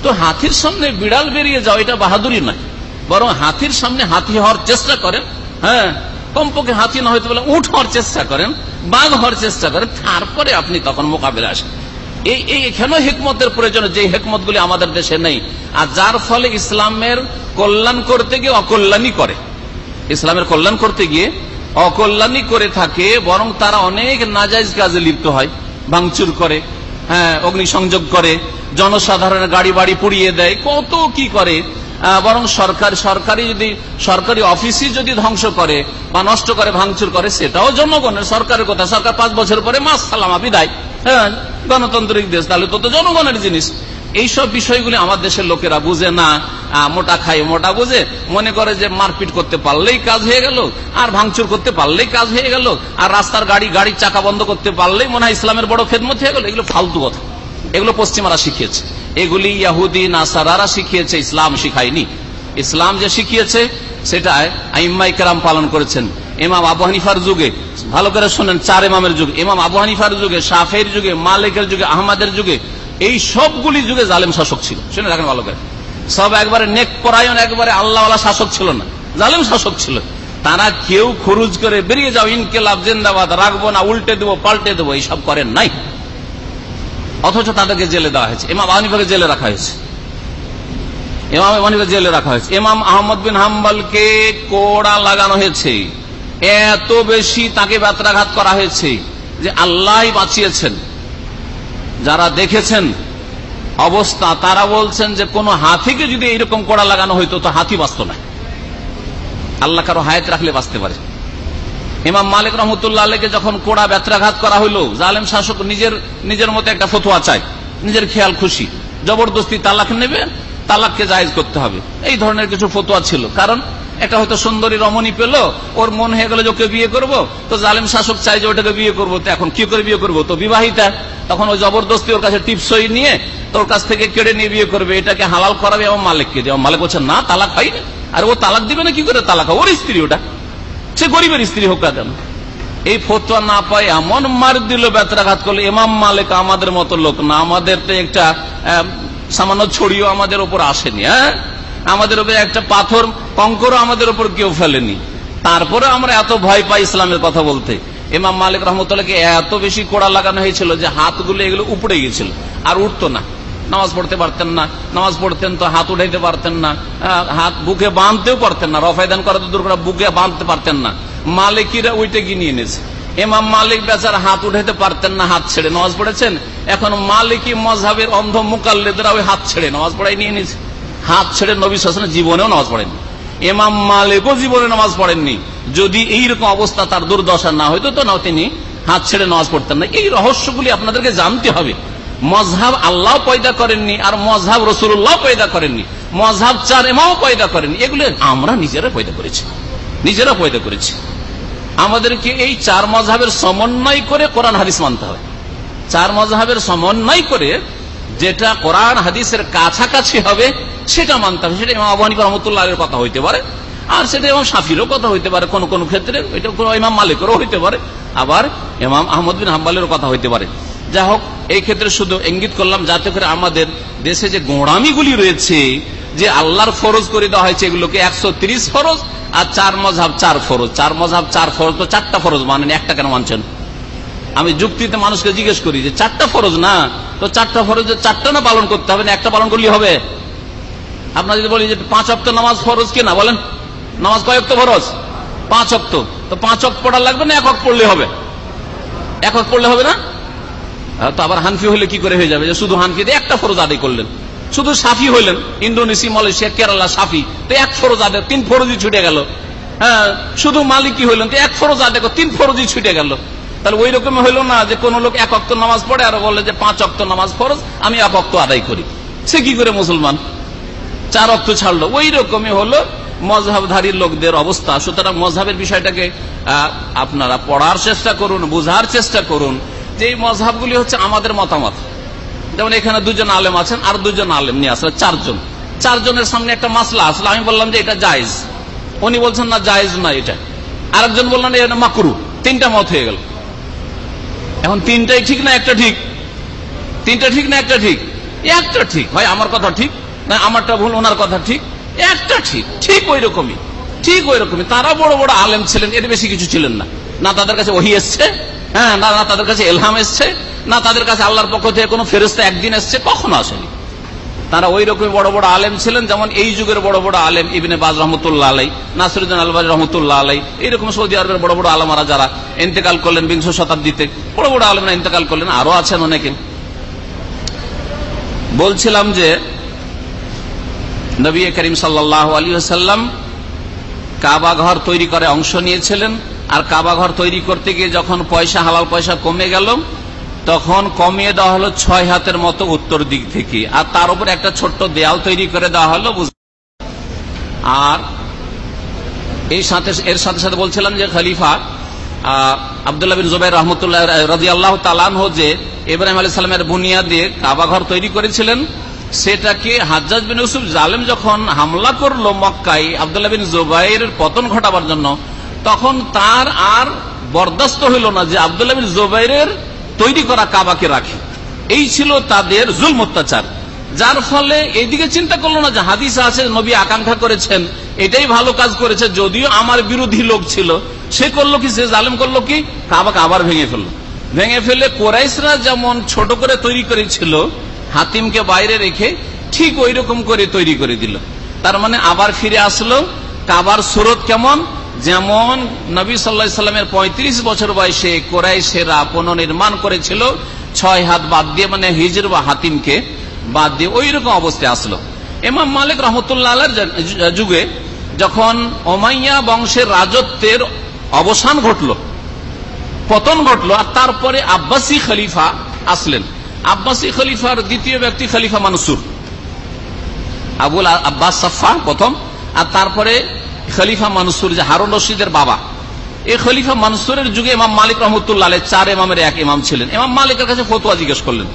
তো হাতির সামনে বিড়াল বেরিয়ে যাওয়া এটা বাহাদুরি নয়। বরং হাতির সামনে হাতি হওয়ার চেষ্টা করেন হ্যাঁ কমপক্ষে হাতি না হয়তো বলে উঠ হওয়ার চেষ্টা করেন, বাঘ হওয়ার চেষ্টা করেন, তারপরে আপনি তখন মোকাবিলা আসেন। এই এই এখানেও হেকমতের প্রয়োজন, যে হেকমত আমাদের দেশে নেই। আর যার ফলে ইসলামের কল্যাণ করতে গিয়ে অকল্যাণই করে। ইসলামের কল্যাণ করতে গিয়ে অকল্যাণই করে থাকে, বরং তারা অনেক নাজাইজ কাজে লিপ্ত হয়, ভাঙচুর করে হ্যাঁ অগ্নিসংযোগ করে, জনসাধারণের গাড়ি বাড়ি পুড়িয়ে দেয়, কত কি করে? বরং সরকার, সরকারি যদি, সরকারি অফিসই যদি ধ্বংস করে বা নষ্ট করে, ভাঙচুর করে, সেটাও জনগণের সরকারের কথা। সরকার পাঁচ বছর পরে মাস সালামা বিদায় হ্যাঁ গণতান্ত্রিক দেশ, তাহলে তো জনগণের জিনিস। এইসব বিষয়গুলি আমার দেশের লোকেরা বুঝে না। মোটা খাই, মোটা বুঝে মনে করে যে মারপিট করতে পারলেই কাজ হয়ে গেল, আর ভাঙচুর করতে পারলেই কাজ হয়ে গেল, আর রাস্তার গাড়ি, গাড়ির চাকা বন্ধ করতে পারলেই মনে হয় ইসলামের বড় খেদমত হয়ে গেল, এগুলো ফালতু কথা। এগুলো পশ্চিমারা শিখিয়েছে। এগুলি ইয়াহুদি, নাসারারা শিখিয়েছে, ইসলাম শিখায়নি। ইসলাম যে শিখিয়েছে সেটা আইম্মাই কেরাম পালন করেছেন। ইমাম আবু হানিফার যুগে, ভালো করে শোনেন, চার ইমামের যুগে, ইমাম আবু হানিফার যুগে শাফের যুগে, মালিকের যুগে, আহমদের যুগে, এই সবগুলি যুগে জালেম শাসক ছিল। শুনে রাখেন ভালো করে। সব একবারে নেক পরায়ণ, একবারে আল্লাহ শাসক ছিল না, জালেম শাসক ছিল। তারা কেউ খরুজ করে বেরিয়ে যাও, ইনকেলাব, জিন্দাবাদ, রাখব না, উল্টে দেবো, পাল্টে দেবো, এইসব করেন নাই। অথচ তাদেরকে জেলে দেওয়া হয়েছে। ইমাম আনিফাকে জেলে রাখা হয়েছে। এমাম আনিফাকে জেলে রাখা হয়েছে। ইমাম আহমদ বিন হাম্বালকে কোড়া লাগানো হয়েছে। এত বেশি তাকে ব্যত্রাঘাত করা হয়েছে যে আল্লাহ বাঁচিয়েছেন। যারা দেখেছেন অবস্থা, তারা বলছেন যে কোন হাতিকে যদি এইরকম কোড়া লাগানো হইতো, তো হাতি বাঁচত না। আল্লাহ কারও হায়াত রাখলে বাঁচতে পারে। ইমাম মালিক রহমতুল্লাহ আলীকে যখন কোড়া ব্যত্রাঘাত করা হইল, জালেম শাসক নিজের নিজের মতো একটা ফতুয়া চায়, নিজের খেয়াল খুশি। জবরদস্তি তালাক নেবে, তালাককে জায়েজ করতে হবে। এই ধরনের কিছু ফতুয়া ছিল। কারণ একটা হয়তো সুন্দরী রমণী পেল, ওর মন হয়ে গেল যে ওকে বিয়ে করব, তো জালেম শাসক চাই যে ওটাকে বিয়ে করব, তো এখন কি করে বিয়ে করব? তো বিবাহিতা, তখন ওই জবরদস্তি ওর কাছে টিপসই নিয়ে তোর কাছ থেকে কেড়ে নিয়ে বিয়ে করবে, এটাকে হালাল করাবে এবং মালিককে দিয়ে মালিক বলছে, না, তালাক হয়নি আর ও তালাক দিবে না, কি করে তালাক ওর স্ত্রী ওটা। সে গরিবের স্ত্রী হোক কেন। এই ফতোয়া না পায় এমন মার দিল ব্যত্রাঘাত করল, ইমাম মালিক আমাদের মতো লোক না আমাদের তো একটা সামান্য ছড়িও আমাদের উপর আসেনি হ্যাঁ? আমাদের উপরে একটা পাথর, কঙ্করও আমাদের উপর কেউ ফেলেনি। তারপরে আমরা এত ভয় পাই ইসলামের কথা বলতে। ইমাম মালিক রহমতুল্লাহকে এত বেশি কোড়া লাগানো হয়েছিল যে হাতগুলো এগুলো উপড়ে গেছিল, আর উঠতো না। নামাজ পড়তে পারতেন না, নামাজ পড়তেন তো হাত উঠাইতে পারতেন না হাত বুকে বাঁধতেও পারতেন না, রফায়দান করা তো দূর বুকে বাঁধতে পারতেন না। মালিকিরা ওইটা কিনে এনেছে। এমাম মালিক বেচার হাত উঠাইতে পারতেন না, হাত ছেড়ে নামাজ পড়েছেন, এখন মালিকি মজাবের অন্ধ মুকাল্লেদরা ওই হাত ছেড়ে নামাজ পড়াই নিয়ে নিয়েছে হাত ছেড়ে নবী শাসনের জীবনেও নামাজ পড়েনি এমাম মালিকও জীবনে নামাজ পড়েননি। যদি এইরকম অবস্থা তার দুর্দশা না হইতো তো না তিনি হাত ছেড়ে নামাজ পড়তেন না। এই রহস্যগুলি আপনাদেরকে জানতে হবে। মজহাব আল্লাহ পয়দা করেননি আর মজহাব রসুল্লাহ পয়দা করেননি। মজহাব চার এমাও পয়দা করেননি। এগুলো আমরা নিজেরা পয়দা করেছি। নিজেরা পয়দা করেছি। আমাদেরকে এই চার মজহাবের সমন্বয় করে কোরআন হাদিস মানতে হবে চার মজহাবের সমন্বয় করে যেটা কোরআন হাদিসের কাছাকাছি হবে, সেটা মানতে হবে। সেটা ইমাম আবহানী রহমতুল্লাহ কথা হইতে পারে, আর সেটা ইমাম সাফিরও কথা হইতে পারে কোন কোন ক্ষেত্রে। এটা ইমাম মালিকেরও হইতে পারে। আবার ইমাম আহমদ বিন হাম্বালের কথা হইতে পারে। যাই হোক এই ক্ষেত্রে শুধু ইঙ্গিত করলাম যাতে করে আমাদের দেশে যে গোড়ামিগুলি রয়েছে, যে আল্লাহর ফরজ করে দেওয়া হয়েছে, এগুলোকে একশো তিরিশ ফরজ আর চার মজাব চার ফরজ। চার মজাব চার ফরজ তো চারটা ফরজ মানেন একটা কেন মানছেন? আমি যুক্তিতে মানুষকে জিজ্ঞেস করি যে চারটা ফরজ না? তো চারটা ফরজ, চারটা না পালন করতে হবে না, একটা পালন করলে হবে? আপনার যদি বলি যে পাঁচ অক্ট নামাজ ফরজ কি না বলেন। নামাজ কয় অক্ট ফরজ? পাঁচ অক্ট তো পাঁচ অক্ট পড়া লাগবে না, এক অক্ট পড়লে হবে? এক অক্ট পড়লে হবে না? তো আবার হানফি হলে কি করে হয়ে যাবে? যে শুধু হানফি একটা ফরজ আদায় করলেন। শুধু সাফি হইলেন ইন্দোনেশিয়া মালয়েশিয়া, কেরালা, সাফি। তো এক ফরজ আদায়, তিন ফরজই ছুটে গেল। হ্যাঁ শুধু মালিকি হইলেন, তো এক ফরজ আদায় তিন ফরজই ছুটে গেল। তাহলে ওই রকম হইল না যে কোন লোক এক অক্ত নামাজ পড়ে আর বলে যে পাঁচ অক্ত নামাজ ফরজ, আমি এক অক্ত আদায় করি। সে কি করে মুসলমান? চার অক্ত ছাড়লো। ওই রকমই হলো মজহাবধারী লোকদের অবস্থা। সুতরাং মজহাবের বিষয়টাকে আপনারা পড়ার চেষ্টা করুন, বোঝার চেষ্টা করুন। যে এই মজহাবগুলি হচ্ছে আমাদের মতামত। যেমন এখানে দুজন আলেম আছেন, আর দুজন আলেম নিয়ে আসলে চারজন। চারজনের সামনে একটা মাসলা আসলে আমি বললাম যে এটা জায়জ। উনি বলছেন, না, জায়জ না এটা। আরেকজন বললেন এটা মাকরু। তিনটা মত হয়ে গেল। এখন তিনটাই ঠিক না একটা ঠিক? তিনটা ঠিক না একটা ঠিক? একটা ঠিক। ভাই, আমার কথা ঠিক? না, আমারটা ভুল, ওনার কথা ঠিক? একটা ঠিক। ঠিক ওই রকমই ঠিক ওই রকমই তারা বড় বড় আলেম ছিলেন, এর বেশি কিছু ছিলেন না। না, তাদের কাছে ওহি এসছে। হ্যাঁ না না, তাদের কাছে এলহাম এসছে, না, তাদের কাছে আল্লাহর পক্ষ থেকে কোনো ফেরস্তা একদিন এসছে, কখনো আসেনি। তারা ওই রকম বড় বড় আলেম ছিলেন, যেমন এই যুগের বড় বড় আলেম ইবিনে বাজ রহমতুল্লাহ আলাই, নাসরুদ্দিন আলবাজ রহমতুল্লাহ আলাই, এইরকম সৌদি আরবের বড় বড় আলমারা যারা ইন্তেকাল করলেন বিংশ শতাব্দীতে, বড় বড় আলমরা ইন্তেকাল করলেন, আরও আছেন অনেকে। বলছিলাম যে, নবী করিম সাল্লাহ আলী সাল্লাম কাবা ঘর তৈরি করে অংশ নিয়েছিলেন আর কাবা ঘর তৈরি করতে গিয়ে যখন পয়সা, হালাল পয়সা কমে গেল, তখন কমিয়ে দেওয়া হলো ছয় হাতের মতো উত্তর দিক থেকে। আর তার উপর একটা ছোট্ট দেয়াল তৈরি করে দেওয়া হলো আর এই সাথে, এর সাথে সাথে বলছিলাম যে খলিফা আবদুল্লাহ বিন জুবাই রহমতুল্লাহ রাজি আল্লাহ তালান যে ইব্রাহিম আলী সালামের বুনিয়াদে কাবা ঘর তৈরি করেছিলেন, সেটাকে হাজ্জাজ বিন ইউসুফ জালেম যখন হামলা করল মক্কাই আবদুল্লাহ বিন জুবাইরের পতন ঘটাবার জন্য তখন তার আর বরদাস্ত হইল না যে আবদুল্লাহ জুবাইরের তৈরি করা কাবাকে রাখে। এই ছিল তাদের জুল অত্যাচার। যার ফলে এইদিকে চিন্তা করল না যে হাদিস আছে, নবী আকাঙ্ক্ষা করেছেন, এটাই ভালো কাজ করেছে, যদিও আমার বিরোধী লোক ছিল। সে করল কি, সে জালেম করল কি, কাবাকে আবার ভেঙে ফেলল। ভেঙে ফেলে কোরাইশরা যেমন ছোট করে তৈরি করেছিল, হাতিমকে বাইরে রেখে ঠিক ওই রকম করে তৈরি করে দিল। তার মানে আবার ফিরে আসলো, কাবার সুরত কেমন? যেমন নবী সাল্লা সাল্লামের পঁয়ত্রিশ বছর বয়সে কোরাইশেরা পুনর্নির্মাণ করেছিল, ছয় হাত বাদ দিয়ে মানে হিজর বা হাতিমকে বাদ দিয়ে ওই রকম অবস্থায় আসলো। এমাম মালিক রহমতুল্লাহ যুগে যখন ওমাইয়া বংশের রাজত্বের অবসান ঘটলো, পতন ঘটলো, আর তারপরে আব্বাসী খলিফা আসলেন। আব্বাসী খলিফার দ্বিতীয় ব্যক্তি খলিফা মানসুর। আবুল আব্বাস সাফা প্রথম, আর তারপরে খলিফা মানসুর যে হারুন রশিদের বাবা। এই খলিফা মানসুরের যুগে ইমাম মালিক রহমতুল্লাহ চার ইমামের এক ইমাম ছিলেন। ইমাম মালিকের কাছে ফতুয়া জিজ্ঞেস করলেন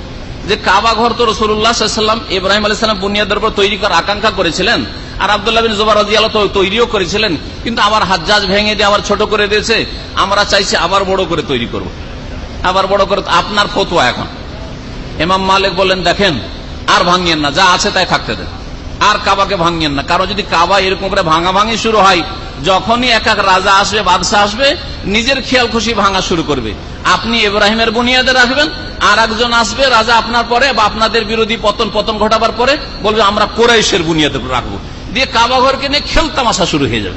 যে, কাবা ঘর তো রসুল্লাহাম ইব্রাহিম আলাইসালাম বুনিয়াদের উপর তৈরি করার আকাঙ্ক্ষা করেছিলেন আর আবদুল্লাহ বিন জুবার রাজি তৈরিও করেছিলেন। কিন্তু আবার হাজ্জাজ ভেঙে দিয়ে আবার ছোট করে দিয়েছে। আমরা চাইছি আবার বড় করে তৈরি করব। আবার বড় করে আপনার ফতুয়া এখন। এমাম মালিক বললেন, দেখেন, আর ভাঙিয়েন না, যা আছে তাই থাকতে দেন। আর কাবাকে ভাঙিয়েন না। কারণ যদি কাবা এরকম করে ভাঙা ভাঙি শুরু হয়, যখনই এক এক রাজা আসবে, বাদশাহ আসবে, নিজের খেয়াল খুশি ভাঙা শুরু করবে। আপনি ইব্রাহিমের বুনিয়াদে রাখবেন আর একজন আসবে, রাজা আপনার পরে বা আপনাদের বিরোধী পতন পতন ঘটাবার পরে বলবে, আমরা কোরাইশের বুনিয়াদে রাখব। দিয়ে কাবা ঘরকে নিয়ে খেলতামাশা শুরু হয়ে যাবে।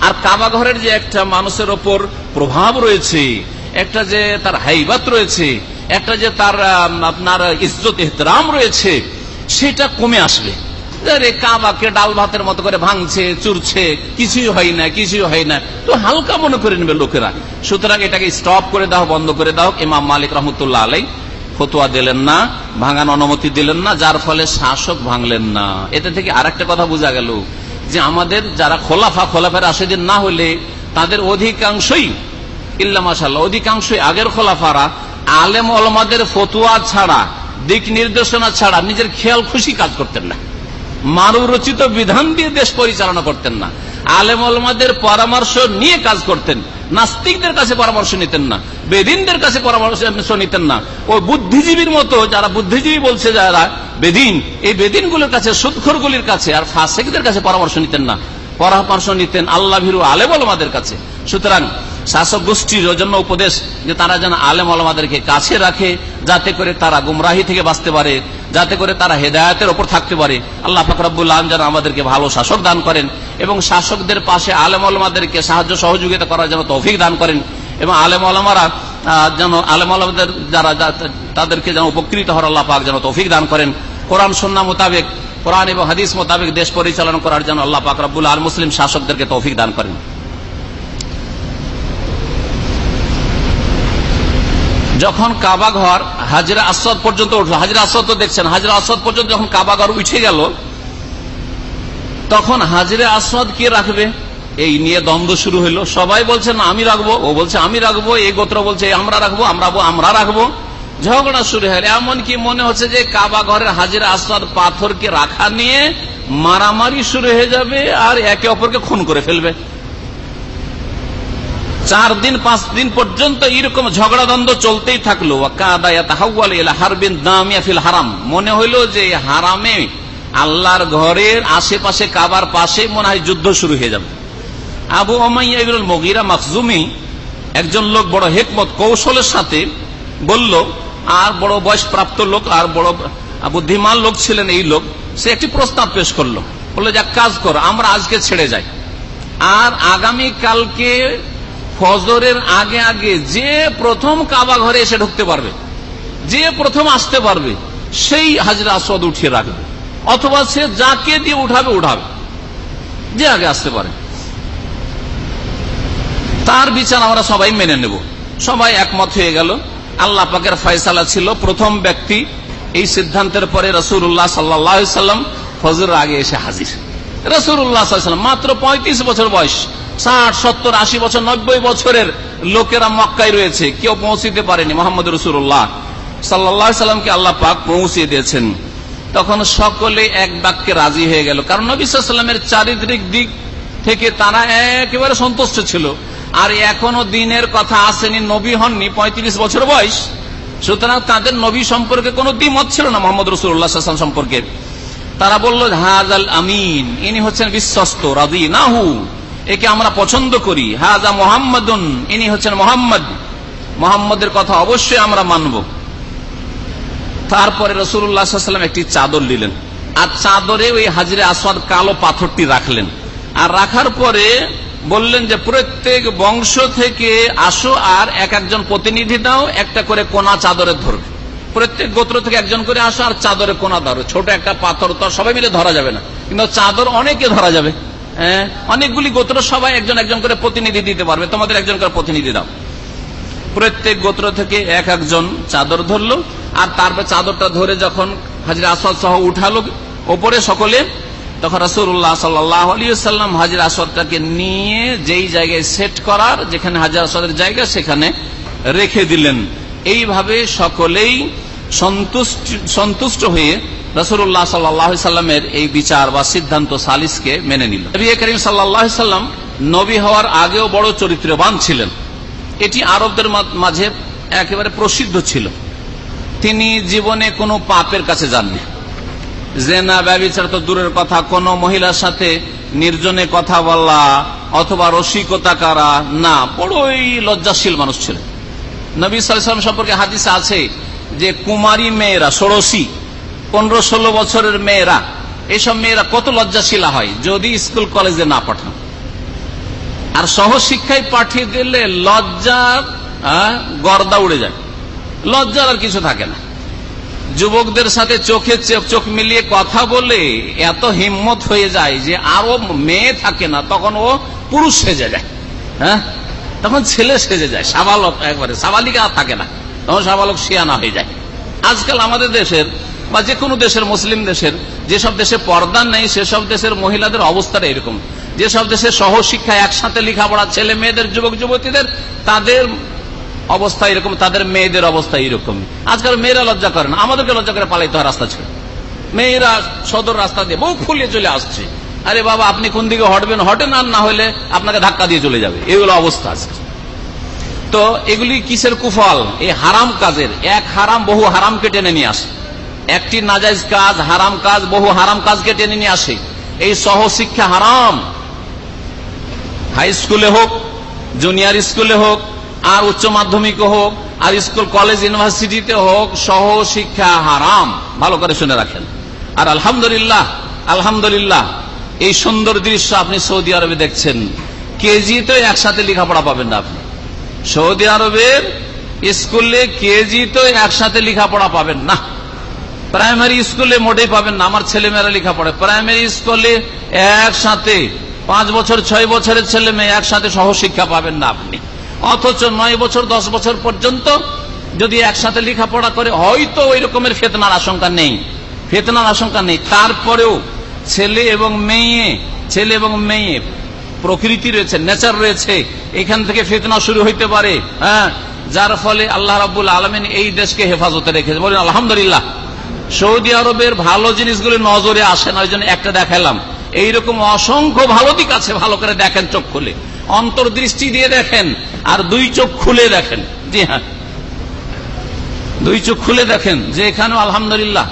আর কাবা ঘরের যে একটা মানুষের ওপর প্রভাব রয়েছে, একটা যে তার হাইবাত রয়েছে, একটা যে তার আপনার ইজ্জত এহতরাম রয়েছে, সেটা কমে আসবে। কাবাকে ডাল ভাতের মতো করে ভাঙছে, চুরছে, কিছুই হয় না, কিছুই হয় না। তো হালকা মনে করে নেবে লোকেরা। সুতরাং এটাকে স্টপ করে দাও, বন্ধ করে দাও। ইমাম মালিক রহমতুল্লাহ আলাই ফতোয়া দিলেন না, ভাঙার অনুমতি দিলেন না, যার ফলে শাসক ভাঙলেন না। এতে থেকে আর কথা বোঝা গেল যে আমাদের যারা খোলাফা, খোলাফের আশেদিন না হলে তাদের অধিকাংশই, ইল্লা মাসাল্লাহ অধিকাংশই আগের খোলাফারা, আলেম অলমাদের ফতুয়া ছাড়া, দিক নির্দেশনা ছাড়া নিজের খেয়াল খুশি কাজ করতেন না। মানব রচিত বিধান দিয়ে দেশ পরিচালনা করতেন না। আলেম আলমাদের পরামর্শ নিয়ে কাজ করতেন। নাস্তিকদের কাছে পরামর্শ নিতেন না। বেদিনদের কাছে পরামর্শ নিতেন না। ওই বুদ্ধিজীবীর মতো যারা বুদ্ধিজীবী বলছে যারা, বেদিন, এই বেদিনগুলোর কাছে, সুৎখরগুলির কাছে আর ফাঁসেকদের কাছে পরামর্শ নিতেন না। পরামর্শ নিতেন আল্লাহ ভিরু আলেম আলমাদের কাছে। সুতরাং শাসক গোষ্ঠীর জন্য উপদেশ যে তারা যেন আলেম আলমাদেরকে কাছে রাখে, যাতে করে তারা গুমরাহি থেকে বাঁচতে পারে, যাতে করে তারা হেদায়তের ওপর থাকতে পারে। আল্লাহ ফাকরাবুল আলম যেন আমাদেরকে ভালো শাসক দান করেন এবং শাসকদের পাশে আলেম আলমাদেরকে সাহায্য সহযোগিতা করার জন্য তৌফিক দান করেন এবং আলেম আলমারা যেন আলেম আলমদের যারা তাদেরকে যেন উপকৃত হওয়ার আল্লাহ পাক যেন তৌফিক দান করেন। কোরআন, সন্না মোতাবেক, কোরআন এবং হাদিস মোতাবেক দেশ পরিচালনা করার জন্য আল্লাহ পাক আল মুসলিম শাসকদেরকে তৌফিক দান করেন। যখন কাবা ঘর হাজরা আসদ পর্যন্ত উঠল, হাজরা আসদ তো দেখছেন, হাজরা আসদ পর্যন্ত যখন কাবা ঘর উঠে গেল, তখন হাজরে আসদ কে রাখবে? এই নিয়ে দ্বন্দ্ব শুরু হলো সবাই বলছে, না, আমি রাখব। ও বলছে, আমি রাখব। এই গোত্র বলছে আমরা রাখব, আমরা আমরা রাখব। ঝগড়া শুরু হলো। এমনকি মনে হচ্ছে যে কাবা ঘরের হাজির আসদ পাথরকে রাখা নিয়ে মারামারি শুরু হয়ে যাবে আর একে অপরকে খুন করে ফেলবে। চার দিন, পাঁচ দিন পর্যন্ত এরকম ঝগড়া দ্বন্দ্ব চলতেই থাকল। হারাম। মনে হইল যে হারামে আল্লাহর ঘরের আশেপাশে কাবার পাশে মনে হয় যুদ্ধ শুরু হয়ে যাবে। আবু আমাইয়া মগিরা মখজুমি একজন লোক বড় হেকমত, কৌশলের সাথে বলল, আর বড় বয়স প্রাপ্ত লোক, আর বড় বুদ্ধিমান লোক ছিলেন এই লোক। সে একটি প্রস্তাব পেশ করল। বলল যা কাজ করো, আমরা আজকে ছেড়ে যাই। আর আগামী কালকে ফজরের আগে আগে যে প্রথম কাবা ঘরে এসে ঢুকতে পারবে, যে প্রথম আসতে পারবে, সেই হাজরা আসদ উঠিয়ে রাখবে, অথবা সে যাকে দিয়ে উঠাবে উঠাবে, যে আগে আসতে পারে। তার বিচার আমরা সবাই মেনে নেব। সবাই একমত হয়ে গেল। আল্লাহ পাকের ফয়সালা ছিল প্রথম ব্যক্তি। এই সিদ্ধান্তের পরে রসুল্লাহ সাল্লাম ফজর আগে এসে হাজির। রসুল্লাহ মাত্র পঁয়ত্রিশ বছর বয়স, ষাট, সত্তর, আশি বছর, নব্বই বছরের লোকেরা মক্কায় রয়েছে, কেউ পৌঁছিতে পারেনি মোহাম্মদ রসুল্লাহ সাল্লা সাল্লামকে আল্লাহ পাক পৌঁছিয়ে দিয়েছেন। তখন সকলে এক বাক্যে রাজি হয়ে গেল, কারণ নবীলামের চারিত্রিক দিক থেকে তারা একেবারে সন্তুষ্ট ছিল। আর এখনও দিনের কথা আসেনি, নবী হননি, পঁয়ত্রিশ বছর বয়স। সুতরাং তাদের নবী সম্পর্কে কোনো দ্বিমত ছিল না মোহাম্মদ রসুল্লাহ সম্পর্কে। তারা বলল হাজ আল আমিন। ইনি হচ্ছেন বিশ্বস্ত রাজি নাহু একে আমরা পছন্দ করি। হাজা মোহাম্মদুন। ইনি হচ্ছেন মোহাম্মদ। মোহাম্মদের কথা অবশ্যই আমরা মানব। তারপরে রসুল্লাহাম একটি চাদর নিলেন। আর চাদরে ওই হাজিরে আসওয়াদ কালো পাথরটি রাখলেন। আর রাখার পরে বললেন যে, প্রত্যেক বংশ থেকে আসো আর এক একজন প্রতিনিধি দাও, একটা করে কোনা চাদরে ধরবে। প্রত্যেক গোত্র থেকে একজন করে আসো আর চাদরে কোনা ধরো ছোট একটা পাথর, তো সবাই মিলে ধরা যাবে না। কিন্তু চাদর অনেকে ধরা যাবে। হ্যাঁ? অনেকগুলি গোত্র সবাই একজন একজন করে প্রতিনিধি দিতে পারবে। তোমাদের একজন করে প্রতিনিধি দাও। প্রত্যেক গোত্র থেকে এক একজন চাদর ধরলো, আর তারপর চাদরটা ধরে যখন হাজির আসাদ সহ উঠালো ওপরে সকলে, তখন রাসুল্লাহ সাল্লাম হাজির আসদটাকে নিয়ে যেই জায়গায় সেট করার, যেখানে হাজির আসদের জায়গা, সেখানে রেখে দিলেন। এইভাবে সকলেই সন্তুষ্ট হয়ে রসুল্লাহ সাল্লামের এই বিচার বা সিদ্ধান্ত সালিসকে মেনে নিল। নবী করিম সাল্লাম নবী হওয়ার আগেও বড় চরিত্রবান ছিলেন। এটি আরবদের মাঝে একেবারে প্রসিদ্ধ ছিল। তিনি জীবনে কোনো পাপের কাছে যাননি। জেনা, ব্যবচার তো দূরের কথা, কোন মহিলার সাথে নির্জনে কথা বলা অথবা রসিকতা করা না, বড়ই লজ্জাশীল মানুষ ছিলেন। নবী সাল্লাম সম্পর্কে হাদিস আছে যে কুমারী মেয়েরা, ষোড়শী পনেরো ষোলো বছরের মেয়েরা এইসব মেয়েরা কত লজ্জাশীলা হয়, যদি স্কুল কলেজে না পাঠান। আর সহশিক্ষায় পাঠিয়ে দিলে লজ্জার গর্দা উড়ে যায়। লজ্জার আর কিছু থাকে না। যুবকদের সাথে চোখে চোখ মিলিয়ে কথা বলে এত হিম্মত হয়ে যায় যে আরও মেয়ে থাকে না, তখন ও পুরুষ সেজে যায়। হ্যাঁ? তখন ছেলে সেজে যায় সাবালক একবারে সাবালিকা থাকে না। তখন সাবালক শিয়ানা হয়ে যায়। আজকাল আমাদের দেশের বা যে কোনো দেশের মুসলিম দেশের যেসব দেশে পর্দা নেই, সেসব দেশের মহিলাদের অবস্থাটা এরকম। যেসব দেশে সহশিক্ষা একসাথে লেখাপড়া, ছেলে মেয়েদের, যুবক, যুবতীদের, তাদের অবস্থা এরকম, তাদের মেয়েদের অবস্থা এরকম। আজকাল মেয়েরা লজ্জা করে না, আমাদেরকে লজ্জা করে পালাইতে হয় রাস্তা ছিল মেয়েরা সদর রাস্তা দিয়ে বহু খুলিয়ে চলে আসছে। আরে বাবা, আপনি কোন দিকে হটবেন? হটেন আর না হলে আপনাকে ধাক্কা দিয়ে চলে যাবে। এগুলো অবস্থা আছে তো এগুলি কিসের কুফল? এই হারাম কাজের। এক হারাম বহু হারামকে টেনে নিয়ে আসে। একটি নাজাইজ কাজ, হারাম কাজ, বহু হারাম কাজকে টেনে নিয়ে আসে। এই সহশিক্ষা হারাম। হাই স্কুলে হোক, জুনিয়র স্কুলে হোক, আর উচ্চ মাধ্যমিক হোক, আর স্কুল, কলেজ, ইউনিভার্সিটিতে হোক, সহ শিক্ষা হারাম। ভালো করে শুনে রাখেন। আর আলহামদুলিল্লাহ আলহামদুলিল্লাহ, এই সুন্দর দৃশ্য আপনি সৌদি আরবে দেখছেন। কেজি কেজিতে একসাথে লেখাপড়া পাবেন না আপনি। সৌদি আরবের স্কুলে কেজিতে একসাথে লেখাপড়া পাবেন না। প্রাইমারি স্কুলে মোটেই পাবেন না। আমার ছেলেমেয়েরা লেখাপড়ে। প্রাইমারি স্কুলে একসাথে পাঁচ বছর, ছয় বছরের ছেলে মেয়ে একসাথে সহশিক্ষা পাবেন না আপনি। অথচ নয় বছর, দশ বছর পর্যন্ত যদি একসাথে লেখাপড়া করে, হয়তো ওই রকমের ফেতনার আশঙ্কা নেই। ফেতনার আশঙ্কা নেই। তারপরেও ছেলে এবং মেয়ে, ছেলে এবং মেয়ে প্রকৃতি রয়েছে, নেচার রয়েছে, এখান থেকে ফেতনা শুরু হইতে পারে হ্যাঁ? যার ফলে আল্লাহ রাবুল আলমিন এই দেশকে হেফাজতে রেখেছে। বলেন, আলহামদুলিল্লাহ, সৌদি আরবের ভালো জিনিসগুলি নজরে আসে না ওই জন্য একটা দেখালাম এইরকম অসংখ্য ভালো দিক আছে, ভালো করে দেখেন চোখ খুলে। অন্তর্দৃষ্টি দিয়ে দেখেন, আর দুই চোখ খুলে দেখেন। জি হ্যাঁ। দুই চোখ খুলে দেখেন যে এখানেও আলহামদুলিল্লাহ,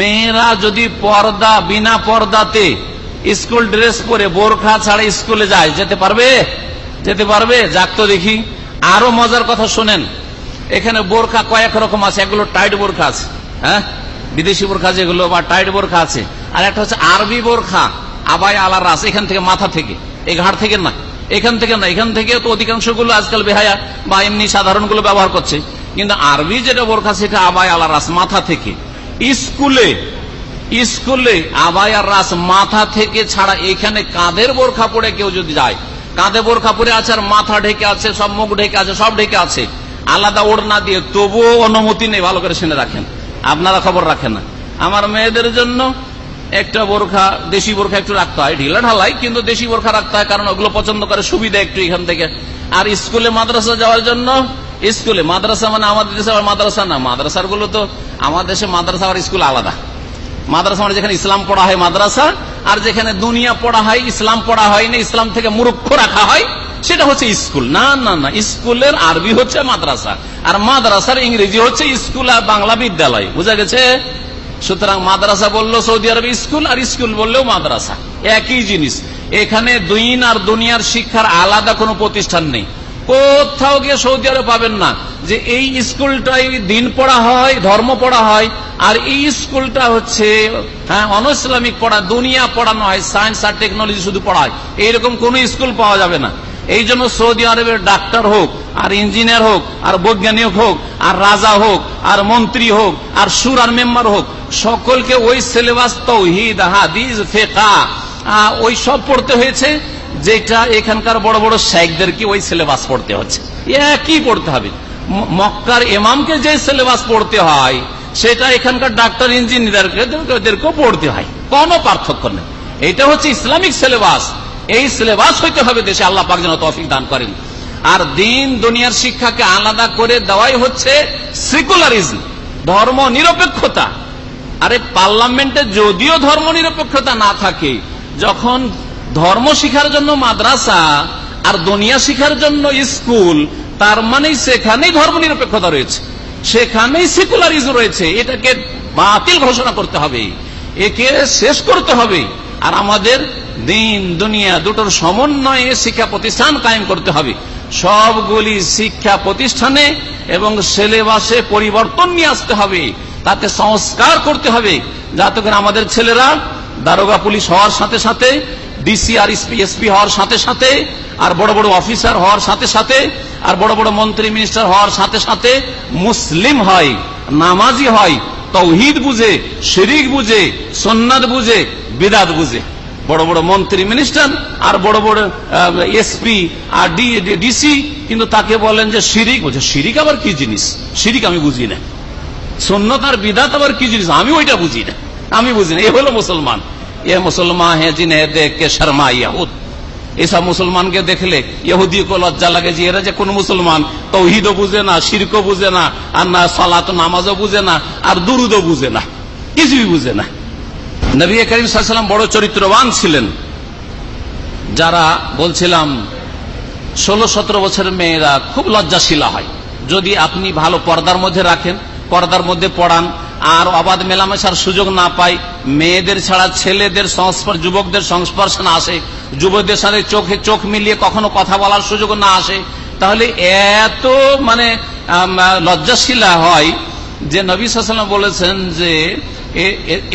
মেয়েরা যদি পর্দা, বিনা পর্দাতে স্কুল ড্রেস পরে বোরখা ছাড়া স্কুলে যায়, যেতে পারবে? যেতে পারবে? যাক তো দেখি। আরও মজার কথা শোনেন, এখানে বোরখা কয়েক রকম আছে এগুলো টাইট বোরখা আছে হ্যাঁ? বিদেশি বোরখা যেগুলো বা টাইট বোরখা আছে, আর একটা হচ্ছে আরবি বোরখা, আবাই আলার রাস, এখান থেকে মাথা থেকে, এই ঘাট থেকে না, এখান থেকে না, এখান থেকে তো অধিকাংশগুলো আজকাল বেহায়া বা এমনি সাধারণগুলো ব্যবহার করছে। কিন্তু আরবি যেটা বোরখা, সেটা আবাই আলা রাস, মাথা থেকে। স্কুলে স্কুলে আবাই আর রাস মাথা থেকে ছাড়া এখানে কাঁধের বোরখা পরে কেউ যদি যায়, কাঁধে বোরখা পরে আছে আর মাথা ঢেকে আছে, সব মুখ ঢেকে আছে, সব ঢেকে আছে, আলাদা ওড়না দিয়ে তবুও অনুমতি নেই, ভালো করে শুনে রাখেন। আপনারা খবর রাখেন না। আমার মেয়েদের জন্য একটা বোরখা, দেশি বোরখা একটু রাখতে হয়। ঢিলা ঢালাই, কিন্তু দেশি বোরখা রাখতে হয়, কারণ ওগুলো পছন্দ করে সুবিধা একটু এখান থেকে। আর স্কুলে মাদ্রাসা যাওয়ার জন্য, স্কুলে মাদ্রাসা মানে আমাদের দেশে মাদ্রাসা না, মাদ্রাসারগুলো তো, আমাদের দেশে মাদ্রাসা আর স্কুল আলাদা। মাদ্রাসা মানে যেখানে ইসলাম পড়া হয় মাদ্রাসা, আর যেখানে দুনিয়া পড়া হয়, ইসলাম পড়া হয় না ইসলাম থেকে মূর্খ রাখা হয়, সেটা হচ্ছে স্কুল। না না না, স্কুলের আরবি হচ্ছে মাদ্রাসা, আর মাদ্রাসার ইংরেজি হচ্ছে স্কুল আর বাংলা বিদ্যালয়। বুঝা গেছে? সুতরাং মাদ্রাসা বলল সৌদি আরবে স্কুল, আর স্কুল বললেও মাদ্রাসা। একই জিনিস। এখানে দুইন আর দুনিয়ার শিক্ষার আলাদা কোনো প্রতিষ্ঠান নেই। কোথাও গিয়ে সৌদি আরব পাবেন না। যে এই স্কুলটাই দিন পড়া হয়, ধর্ম পড়া হয়, আর এই স্কুলটা হচ্ছে হ্যাঁ অন ইসলামিক পড়া, দুনিয়া পড়ানো হয়, সায়েন্স আর টেকনোলজি শুধু পড়া হয়। এইরকম কোন স্কুল পাওয়া যাবে না। এই জন্য সৌদি আরবের ডাক্তার হোক, আর ইঞ্জিনিয়ার হোক, আর বৈজ্ঞানিক হোক, আর রাজা হোক, আর মন্ত্রী হোক, আর সুর আর মেম্বার হোক, সকলকে ওই সিলেবাস তৌহিদ, হাদিস, ফেকা ওই সব পড়তে হয়েছে। যেটা এখানকার বড় বড় শেখদেরকে ওই সিলেবাস পড়তে হচ্ছে। একই পড়তে হবে? মক্কার এমামকে যে সিলেবাস পড়তে হয়, সেটা এখানকার ডাক্তার ইঞ্জিনিয়ারদেরকেও পড়তে হয়। কোনো পার্থক্য নেই। এটা হচ্ছে ইসলামিক সিলেবাস এই সিলেবাস হইতে হবে দেশে আল্লাহ পাক যেন তফিক দান করেন। আর দিন দুনিয়ার শিক্ষাকে আলাদা করে দেওয়াই হচ্ছে সেকুলারিজম ধর্ম নিরপেক্ষতা আরে পার্লামেন্টে যদিও ধর্ম নিরপেক্ষতা না থাকে, যখন ধর্ম শিখার জন্য মাদ্রাসা আর দুনিয়া শিখার জন্য স্কুল, তার মানে সেখানেই ধর্ম নিরপেক্ষতা রয়েছে। সেখানেই সেকুলারিজম রয়েছে। এটাকে বাতিল ঘোষণা করতে হবে। একে শেষ করতে হবে। আর আমাদের দিন, দুনিয়া দুটোর সমন্বয়ে শিক্ষা প্রতিষ্ঠান কায়েম করতে হবে। সবগুলি শিক্ষা প্রতিষ্ঠানে এবং সিলেবাসে পরিবর্তন নিয়ে আসতে হবে। তাতে সংস্কার করতে হবে। যাতে করে আমাদের ছেলেরা দারোগা পুলিশ হওয়ার সাথে সাথে ডিসি আর এসপি হওয়ার সাথে সাথে, আর বড় বড় অফিসার হওয়ার সাথে সাথে, আর বড় বড় মন্ত্রী মিনিস্টার হওয়ার সাথে সাথে মুসলিম হয়, নামাজি হয়, তৌহিদ বুঝে, শিরিক বুঝে সন্ন্যাদ বুঝে, বিদাত বুঝে। বড় বড় মন্ত্রী মিনিস্টার আর বড় বড় এসপি আর ডিসি কিন্তু তাকে বলেন যে শিরিক বুঝে শিরিক আবার কি জিনিস? শিরিক আমি বুঝি না। সন্ন্যত আর বিদাত আবার কি জিনিস? আমি ওইটা বুঝি না। আমি বুঝি না। এ হলো মুসলমান। এ মুসলমান হ্যাঁ জিনে দেখ কে শর্মা ইয়াহুদ এসব মুসলমানকে দেখলে ইহুদি কো লজ্জা লাগে যে এরা যে কোন মুসলমান তৌহিদও বুঝে না শিরকও বুঝে না আর না সালাত নামাজও বুঝে না আর দুরুদও বুঝে না কিছুই বুঝে না নবী করিম সাল্লাম বড় চরিত্রবান ছিলেন যারা বলছিলাম ষোলো সতেরো বছরের মেয়েরা খুব লজ্জাশীলা হয়। যদি আপনি ভালো পর্দার মধ্যে রাখেন, পর্দার মধ্যে পড়ান আর অবাধ মেলামেশার সুযোগ না পাই মেয়েদের ছাড়া ছেলেদের সংস্পর্শ যুবকদের সংস্পর্শ না আসে। যুবকদের সাথে চোখে চোখ মিলিয়ে কখনো কথা বলার সুযোগ না আসে। তাহলে এত মানে লজ্জাশীলা হয় যে নবী সাল্লাম বলেছেন যে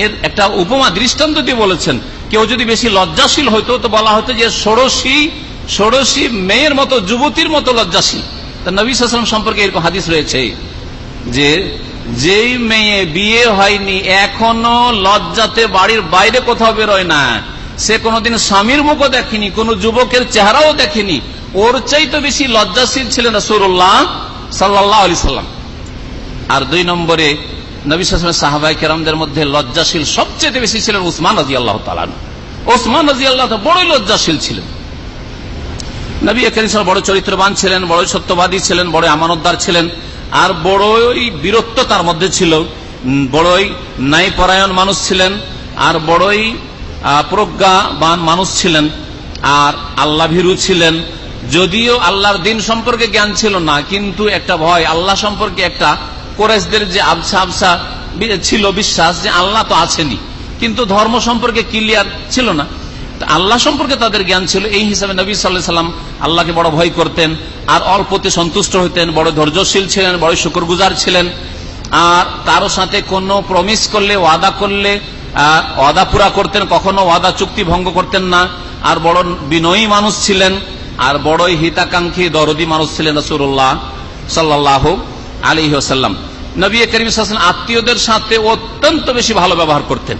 এর একটা উপমা দৃষ্টান্ত দিয়ে বলেছেন। কেউ যদি বেশি লজ্জাশীল হইতো, তো বলা হতো যে ষোড়শী ষোড়শী মেয়ের মতো, যুবতীর মতো লজ্জাশীল। তা নবী সাল্লাম সম্পর্কে এরকম হাদিস রয়েছে যে যেই মেয়ে বিয়ে হয়নি, এখনও লজ্জাতে বাড়ির বাইরে কোথাও বেরোয় না। সে কোনোদিন স্বামীর মুখও দেখেনি, কোন যুবকের চেহারাও দেখেনি। ওর চাইতে বেশি লজ্জাশীল ছিলেন রসুল্লাহ সাল্লাহ আলি সাল্লাম। আর দুই নম্বরে নবী সাহাবাই কেরামদের মধ্যে লজ্জাশীল সবচেয়ে বেশি ছিলেন উসমান রাজি আল্লাহ তালান ওসমান রাজি আল্লাহ বড়ই লজ্জাশীল ছিলেন। নবী করিম বড় চরিত্রবান ছিলেন বড় সত্যবাদী ছিলেন বড় আমানতদার ছিলেন। আর বড়ই বীরত্ব তার মধ্যে ছিল। বড়ই ন্যায়পরায়ণ মানুষ ছিলেন, আর বড়ই প্রজ্ঞাবান মানুষ ছিলেন, আর আল্লাহ ভীরু ছিলেন। যদিও আল্লাহর দিন সম্পর্কে জ্ঞান ছিল না, কিন্তু একটা ভয়, আল্লাহ সম্পর্কে একটা কোরেশদের যে আবসা আবসা ছিল বিশ্বাস যে আল্লাহ তো আছেনি কিন্তু ধর্ম সম্পর্কে ক্লিয়ার ছিল না। আল্লাহ সম্পর্কে তাদের জ্ঞান ছিল, এই হিসাবে নবী সাল্লাহ সাল্লাম আল্লাহকে বড় ভয় করতেন। আর অল্পতে সন্তুষ্ট হইতেন বড় ধৈর্যশীল ছিলেন, বড় শুকর গুজার ছিলেন। আর তারও সাথে কোনো প্রমিস করলে, ওয়াদা করলে ওয়াদা পুরা করতেন, কখনো ওয়াদা চুক্তি ভঙ্গ করতেন না। আর বড় বিনয়ী মানুষ ছিলেন, আর বড়ই হিতাকাঙ্ক্ষী, দরদি মানুষ ছিলেন রসুল্লাহ সাল্লাহ আলী সাল্লাম নবী করিম হাসান আত্মীয়দের সাথে অত্যন্ত বেশি ভালো ব্যবহার করতেন।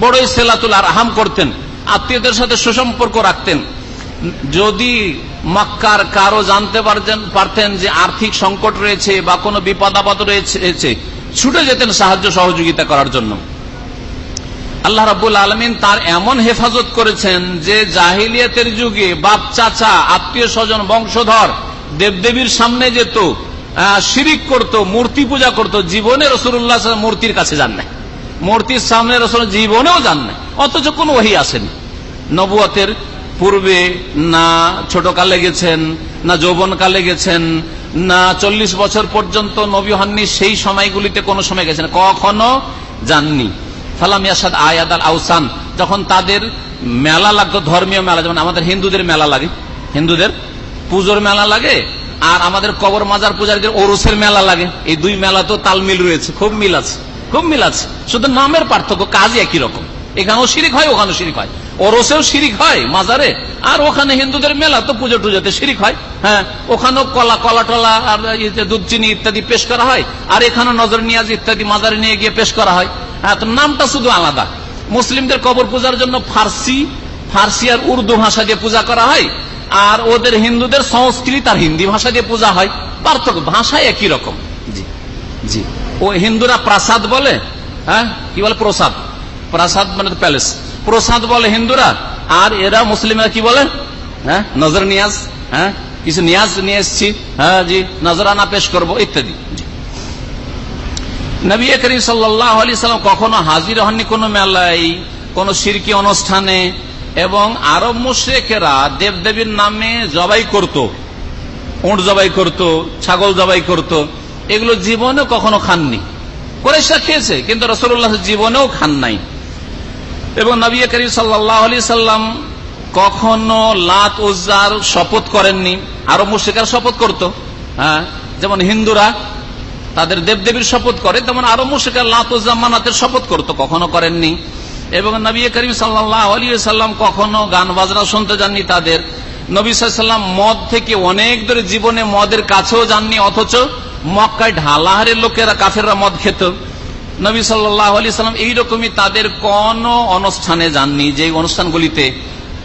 বড়ই সেলাতুল আর আহাম করতেন, আত্মীয়দের সাথে সুসম্পর্ক রাখতেন। যদি মক্কার কারও জানতে পারতেন যে আর্থিক সংকট রয়েছে বা কোনো বিপদ আপদ রয়েছে, ছুটে যেতেন সাহায্য সহযোগিতা করার জন্য। আল্লাহ রাবুল আলমিন তার এমন হেফাজত করেছেন যে জাহিলিয়াতের যুগে বাপ, চাচা, আত্মীয় স্বজন, বংশধর, দেবদেবীর সামনে যেত শিরিক করত, মূর্তি পূজা করত, জীবনে রসুল্লাহ মূর্তির কাছে যান নাই। মূর্তির সামনে রসুল জীবনেও যান নাই, অথচ কোন ওহি আসেনি। নবুয়তের পূর্বে না ছোট কালে গেছেন, না যৌবন কালে গেছেন, না চল্লিশ বছর পর্যন্ত নবী হননি, সেই সময়গুলিতে কোন সময় গেছেন, কখনো যাননি। ফালাম ইয়াসাদ আয়াদ আল আউসান, যখন তাদের মেলা লাগতো, ধর্মীয় মেলা, যেমন আমাদের হিন্দুদের মেলা লাগে, হিন্দুদের পুজোর মেলা লাগে, আর আমাদের কবর মাজার পূজারীদের ওরসের মেলা লাগে, এই দুই মেলা তো তালমিল রয়েছে, খুব মিল আছে, খুব মিল আছে। শুধু নামের পার্থক্য, কাজই একই রকম, এখানেও শিরিক হয়, ওখানেও শিরিক হয়। ওরসেও শিরিক হয় মাজারে আর ওখানে হিন্দুদের মেলা তো পুজো টুজোতে শিরিক হয় হ্যাঁ? ওখানেও কলা কলা টলা আর দুধ চিনি ইত্যাদি পেশ করা হয় আর এখানে নজর নিয়াজ ইত্যাদি মাজারে নিয়ে গিয়ে পেশ করা হয়। হ্যাঁ তো নামটা শুধু আলাদা। মুসলিমদের কবর পূজার জন্য ফার্সি ফার্সি আর উর্দু ভাষা দিয়ে পূজা করা হয় আর ওদের হিন্দুদের সংস্কৃত আর হিন্দি ভাষা দিয়ে পূজা হয়। পার্থক্য ভাষায় একই রকম। জি জি। ও হিন্দুরা প্রাসাদ বলে হ্যাঁ? কি বলে প্রসাদ? প্রাসাদ মানে প্যালেস। প্রসাদ বলে হিন্দুরা, আর এরা মুসলিমরা কি বলে? হ্যাঁ? নজর নিয়াজ হ্যাঁ? কিছু নিয়াজ নিয়ে এসছি হ্যাঁ জি নজরানা পেশ করব, ইত্যাদি। নবী করিম সাল্লাহ আলি সাল্লাম কখনো হাজির হননি কোনো মেলায়, কোন সিরকি অনুষ্ঠানে, এবং আরব মুশ্রেকেরা দেবদেবীর নামে জবাই করত, উঁট জবাই করত, ছাগল জবাই করত, এগুলো জীবনে কখনো খাননি। কোরেশা খেয়েছে, কিন্তু রসুল্লাহ জীবনেও খান নাই। এবং নবী করিম সাল্লাহ আলি সাল্লাম কখনো লাত, উজ্জার শপথ করেননি। আরব মুশ্রিকার শপথ করত। হ্যাঁ যেমন হিন্দুরা তাদের দেবদেবীর শপথ করে, তেমন আরও মুশিকার লাতুজামানাতের শপথ করতো, কখনো করেননি। এবং নবী করিম সাল্লাহ আলী সাল্লাম কখনো গান বাজনা শুনতে যাননি তাদের। নবী সাল্লাম মদ থেকে অনেক দূরে জীবনে মদের কাছেও যাননি, অথচ মক্কায় ঢালাহারের লোকেরা, কাফেররা মদ খেত। নবী সাল্লাহ আলি সাল্লাম এইরকমই তাদের কোন অনুষ্ঠানে যাননি, যে অনুষ্ঠানগুলিতে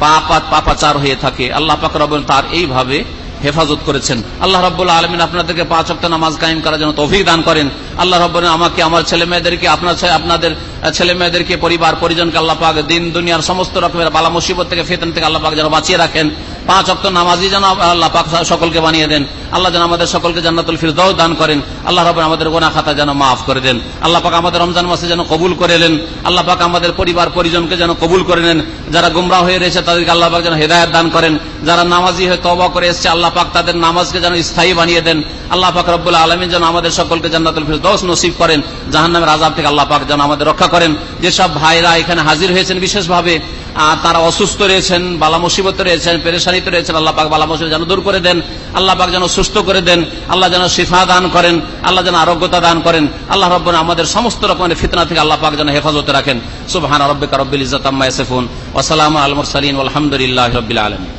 পাপা পাপাচার হয়ে থাকে। আল্লাহ পাক রব তার এইভাবে হেফাজত করেছেন। আল্লাহ রব্বুল্লা আলমিন আপনাদেরকে পাঁচ অক্ট নামাজ কায়েম করার জন্য তৌফিক দান করেন। আল্লাহ রব্বুল আমাকে, আমার ছেলে মেয়েদেরকে আপনার আপনাদের ছেলে মেয়েদেরকে পরিবার, পরিজনকে আল্লাহ পাক দিন, দুনিয়ার সমস্ত রকমের বালা মুসিবত থেকে, ফেতন থেকে আল্লাহ পাক যেন বাঁচিয়ে রাখেন। পাঁচ অক্ত নামাজি যেন আল্লাহ পাক সকলকে বানিয়ে দেন। আল্লাহ যেন আমাদের সকলকে জান্নাতুল ফিরদাও দান করেন। আল্লাহ রব আমাদের গোনা খাতা যেন মাফ করে দেন। আল্লাহ পাক আমাদের রমজান মাসে যেন কবুল করে নেন। আল্লাহ পাক আমাদের পরিবার, পরিজনকে যেন কবুল করে নেন। যারা গুমরা হয়ে রয়েছে তাদেরকে আল্লাহ পাক যেন হেদায়ত দান করেন। যারা নামাজি হয়ে তবা করে এসছে, আল্লাহ পাক তাদের নামাজকে যেন স্থায়ী বানিয়ে দেন। আল্লাহ পাক রব্বুল আলমিন যেন আমাদের সকলকে জান্নাতুল ফিরদৌস নসিব করেন, জাহান্নামের আজাব থেকে আল্লাহ পাক যেন আমাদের রক্ষা করেন। যেসব ভাইরা এখানে হাজির হয়েছেন বিশেষভাবে তারা অসুস্থ রয়েছেন, বালা মুসিবত রয়েছেন, পেরেশানিতে রয়েছেন, আল্লাহ পাক বালা মুসিবত যেন দূর করে দেন, আল্লাহ পাক যেন সুস্থ করে দেন, আল্লাহ যেন শিফা দান করেন, আল্লাহ যেন আরোগ্যতা দান করেন, আল্লাহ রব্বন আমাদের সমস্ত রকমের ফিতনা থেকে আল্লাহ পাক যেন হেফাজতে রাখেন। সুবহান রব্বিকা রব্বিল ইজ্জাত আম্মা ইয়াসিফুন, ওয়া সালামু আলাল মুরসালিন আলামিন।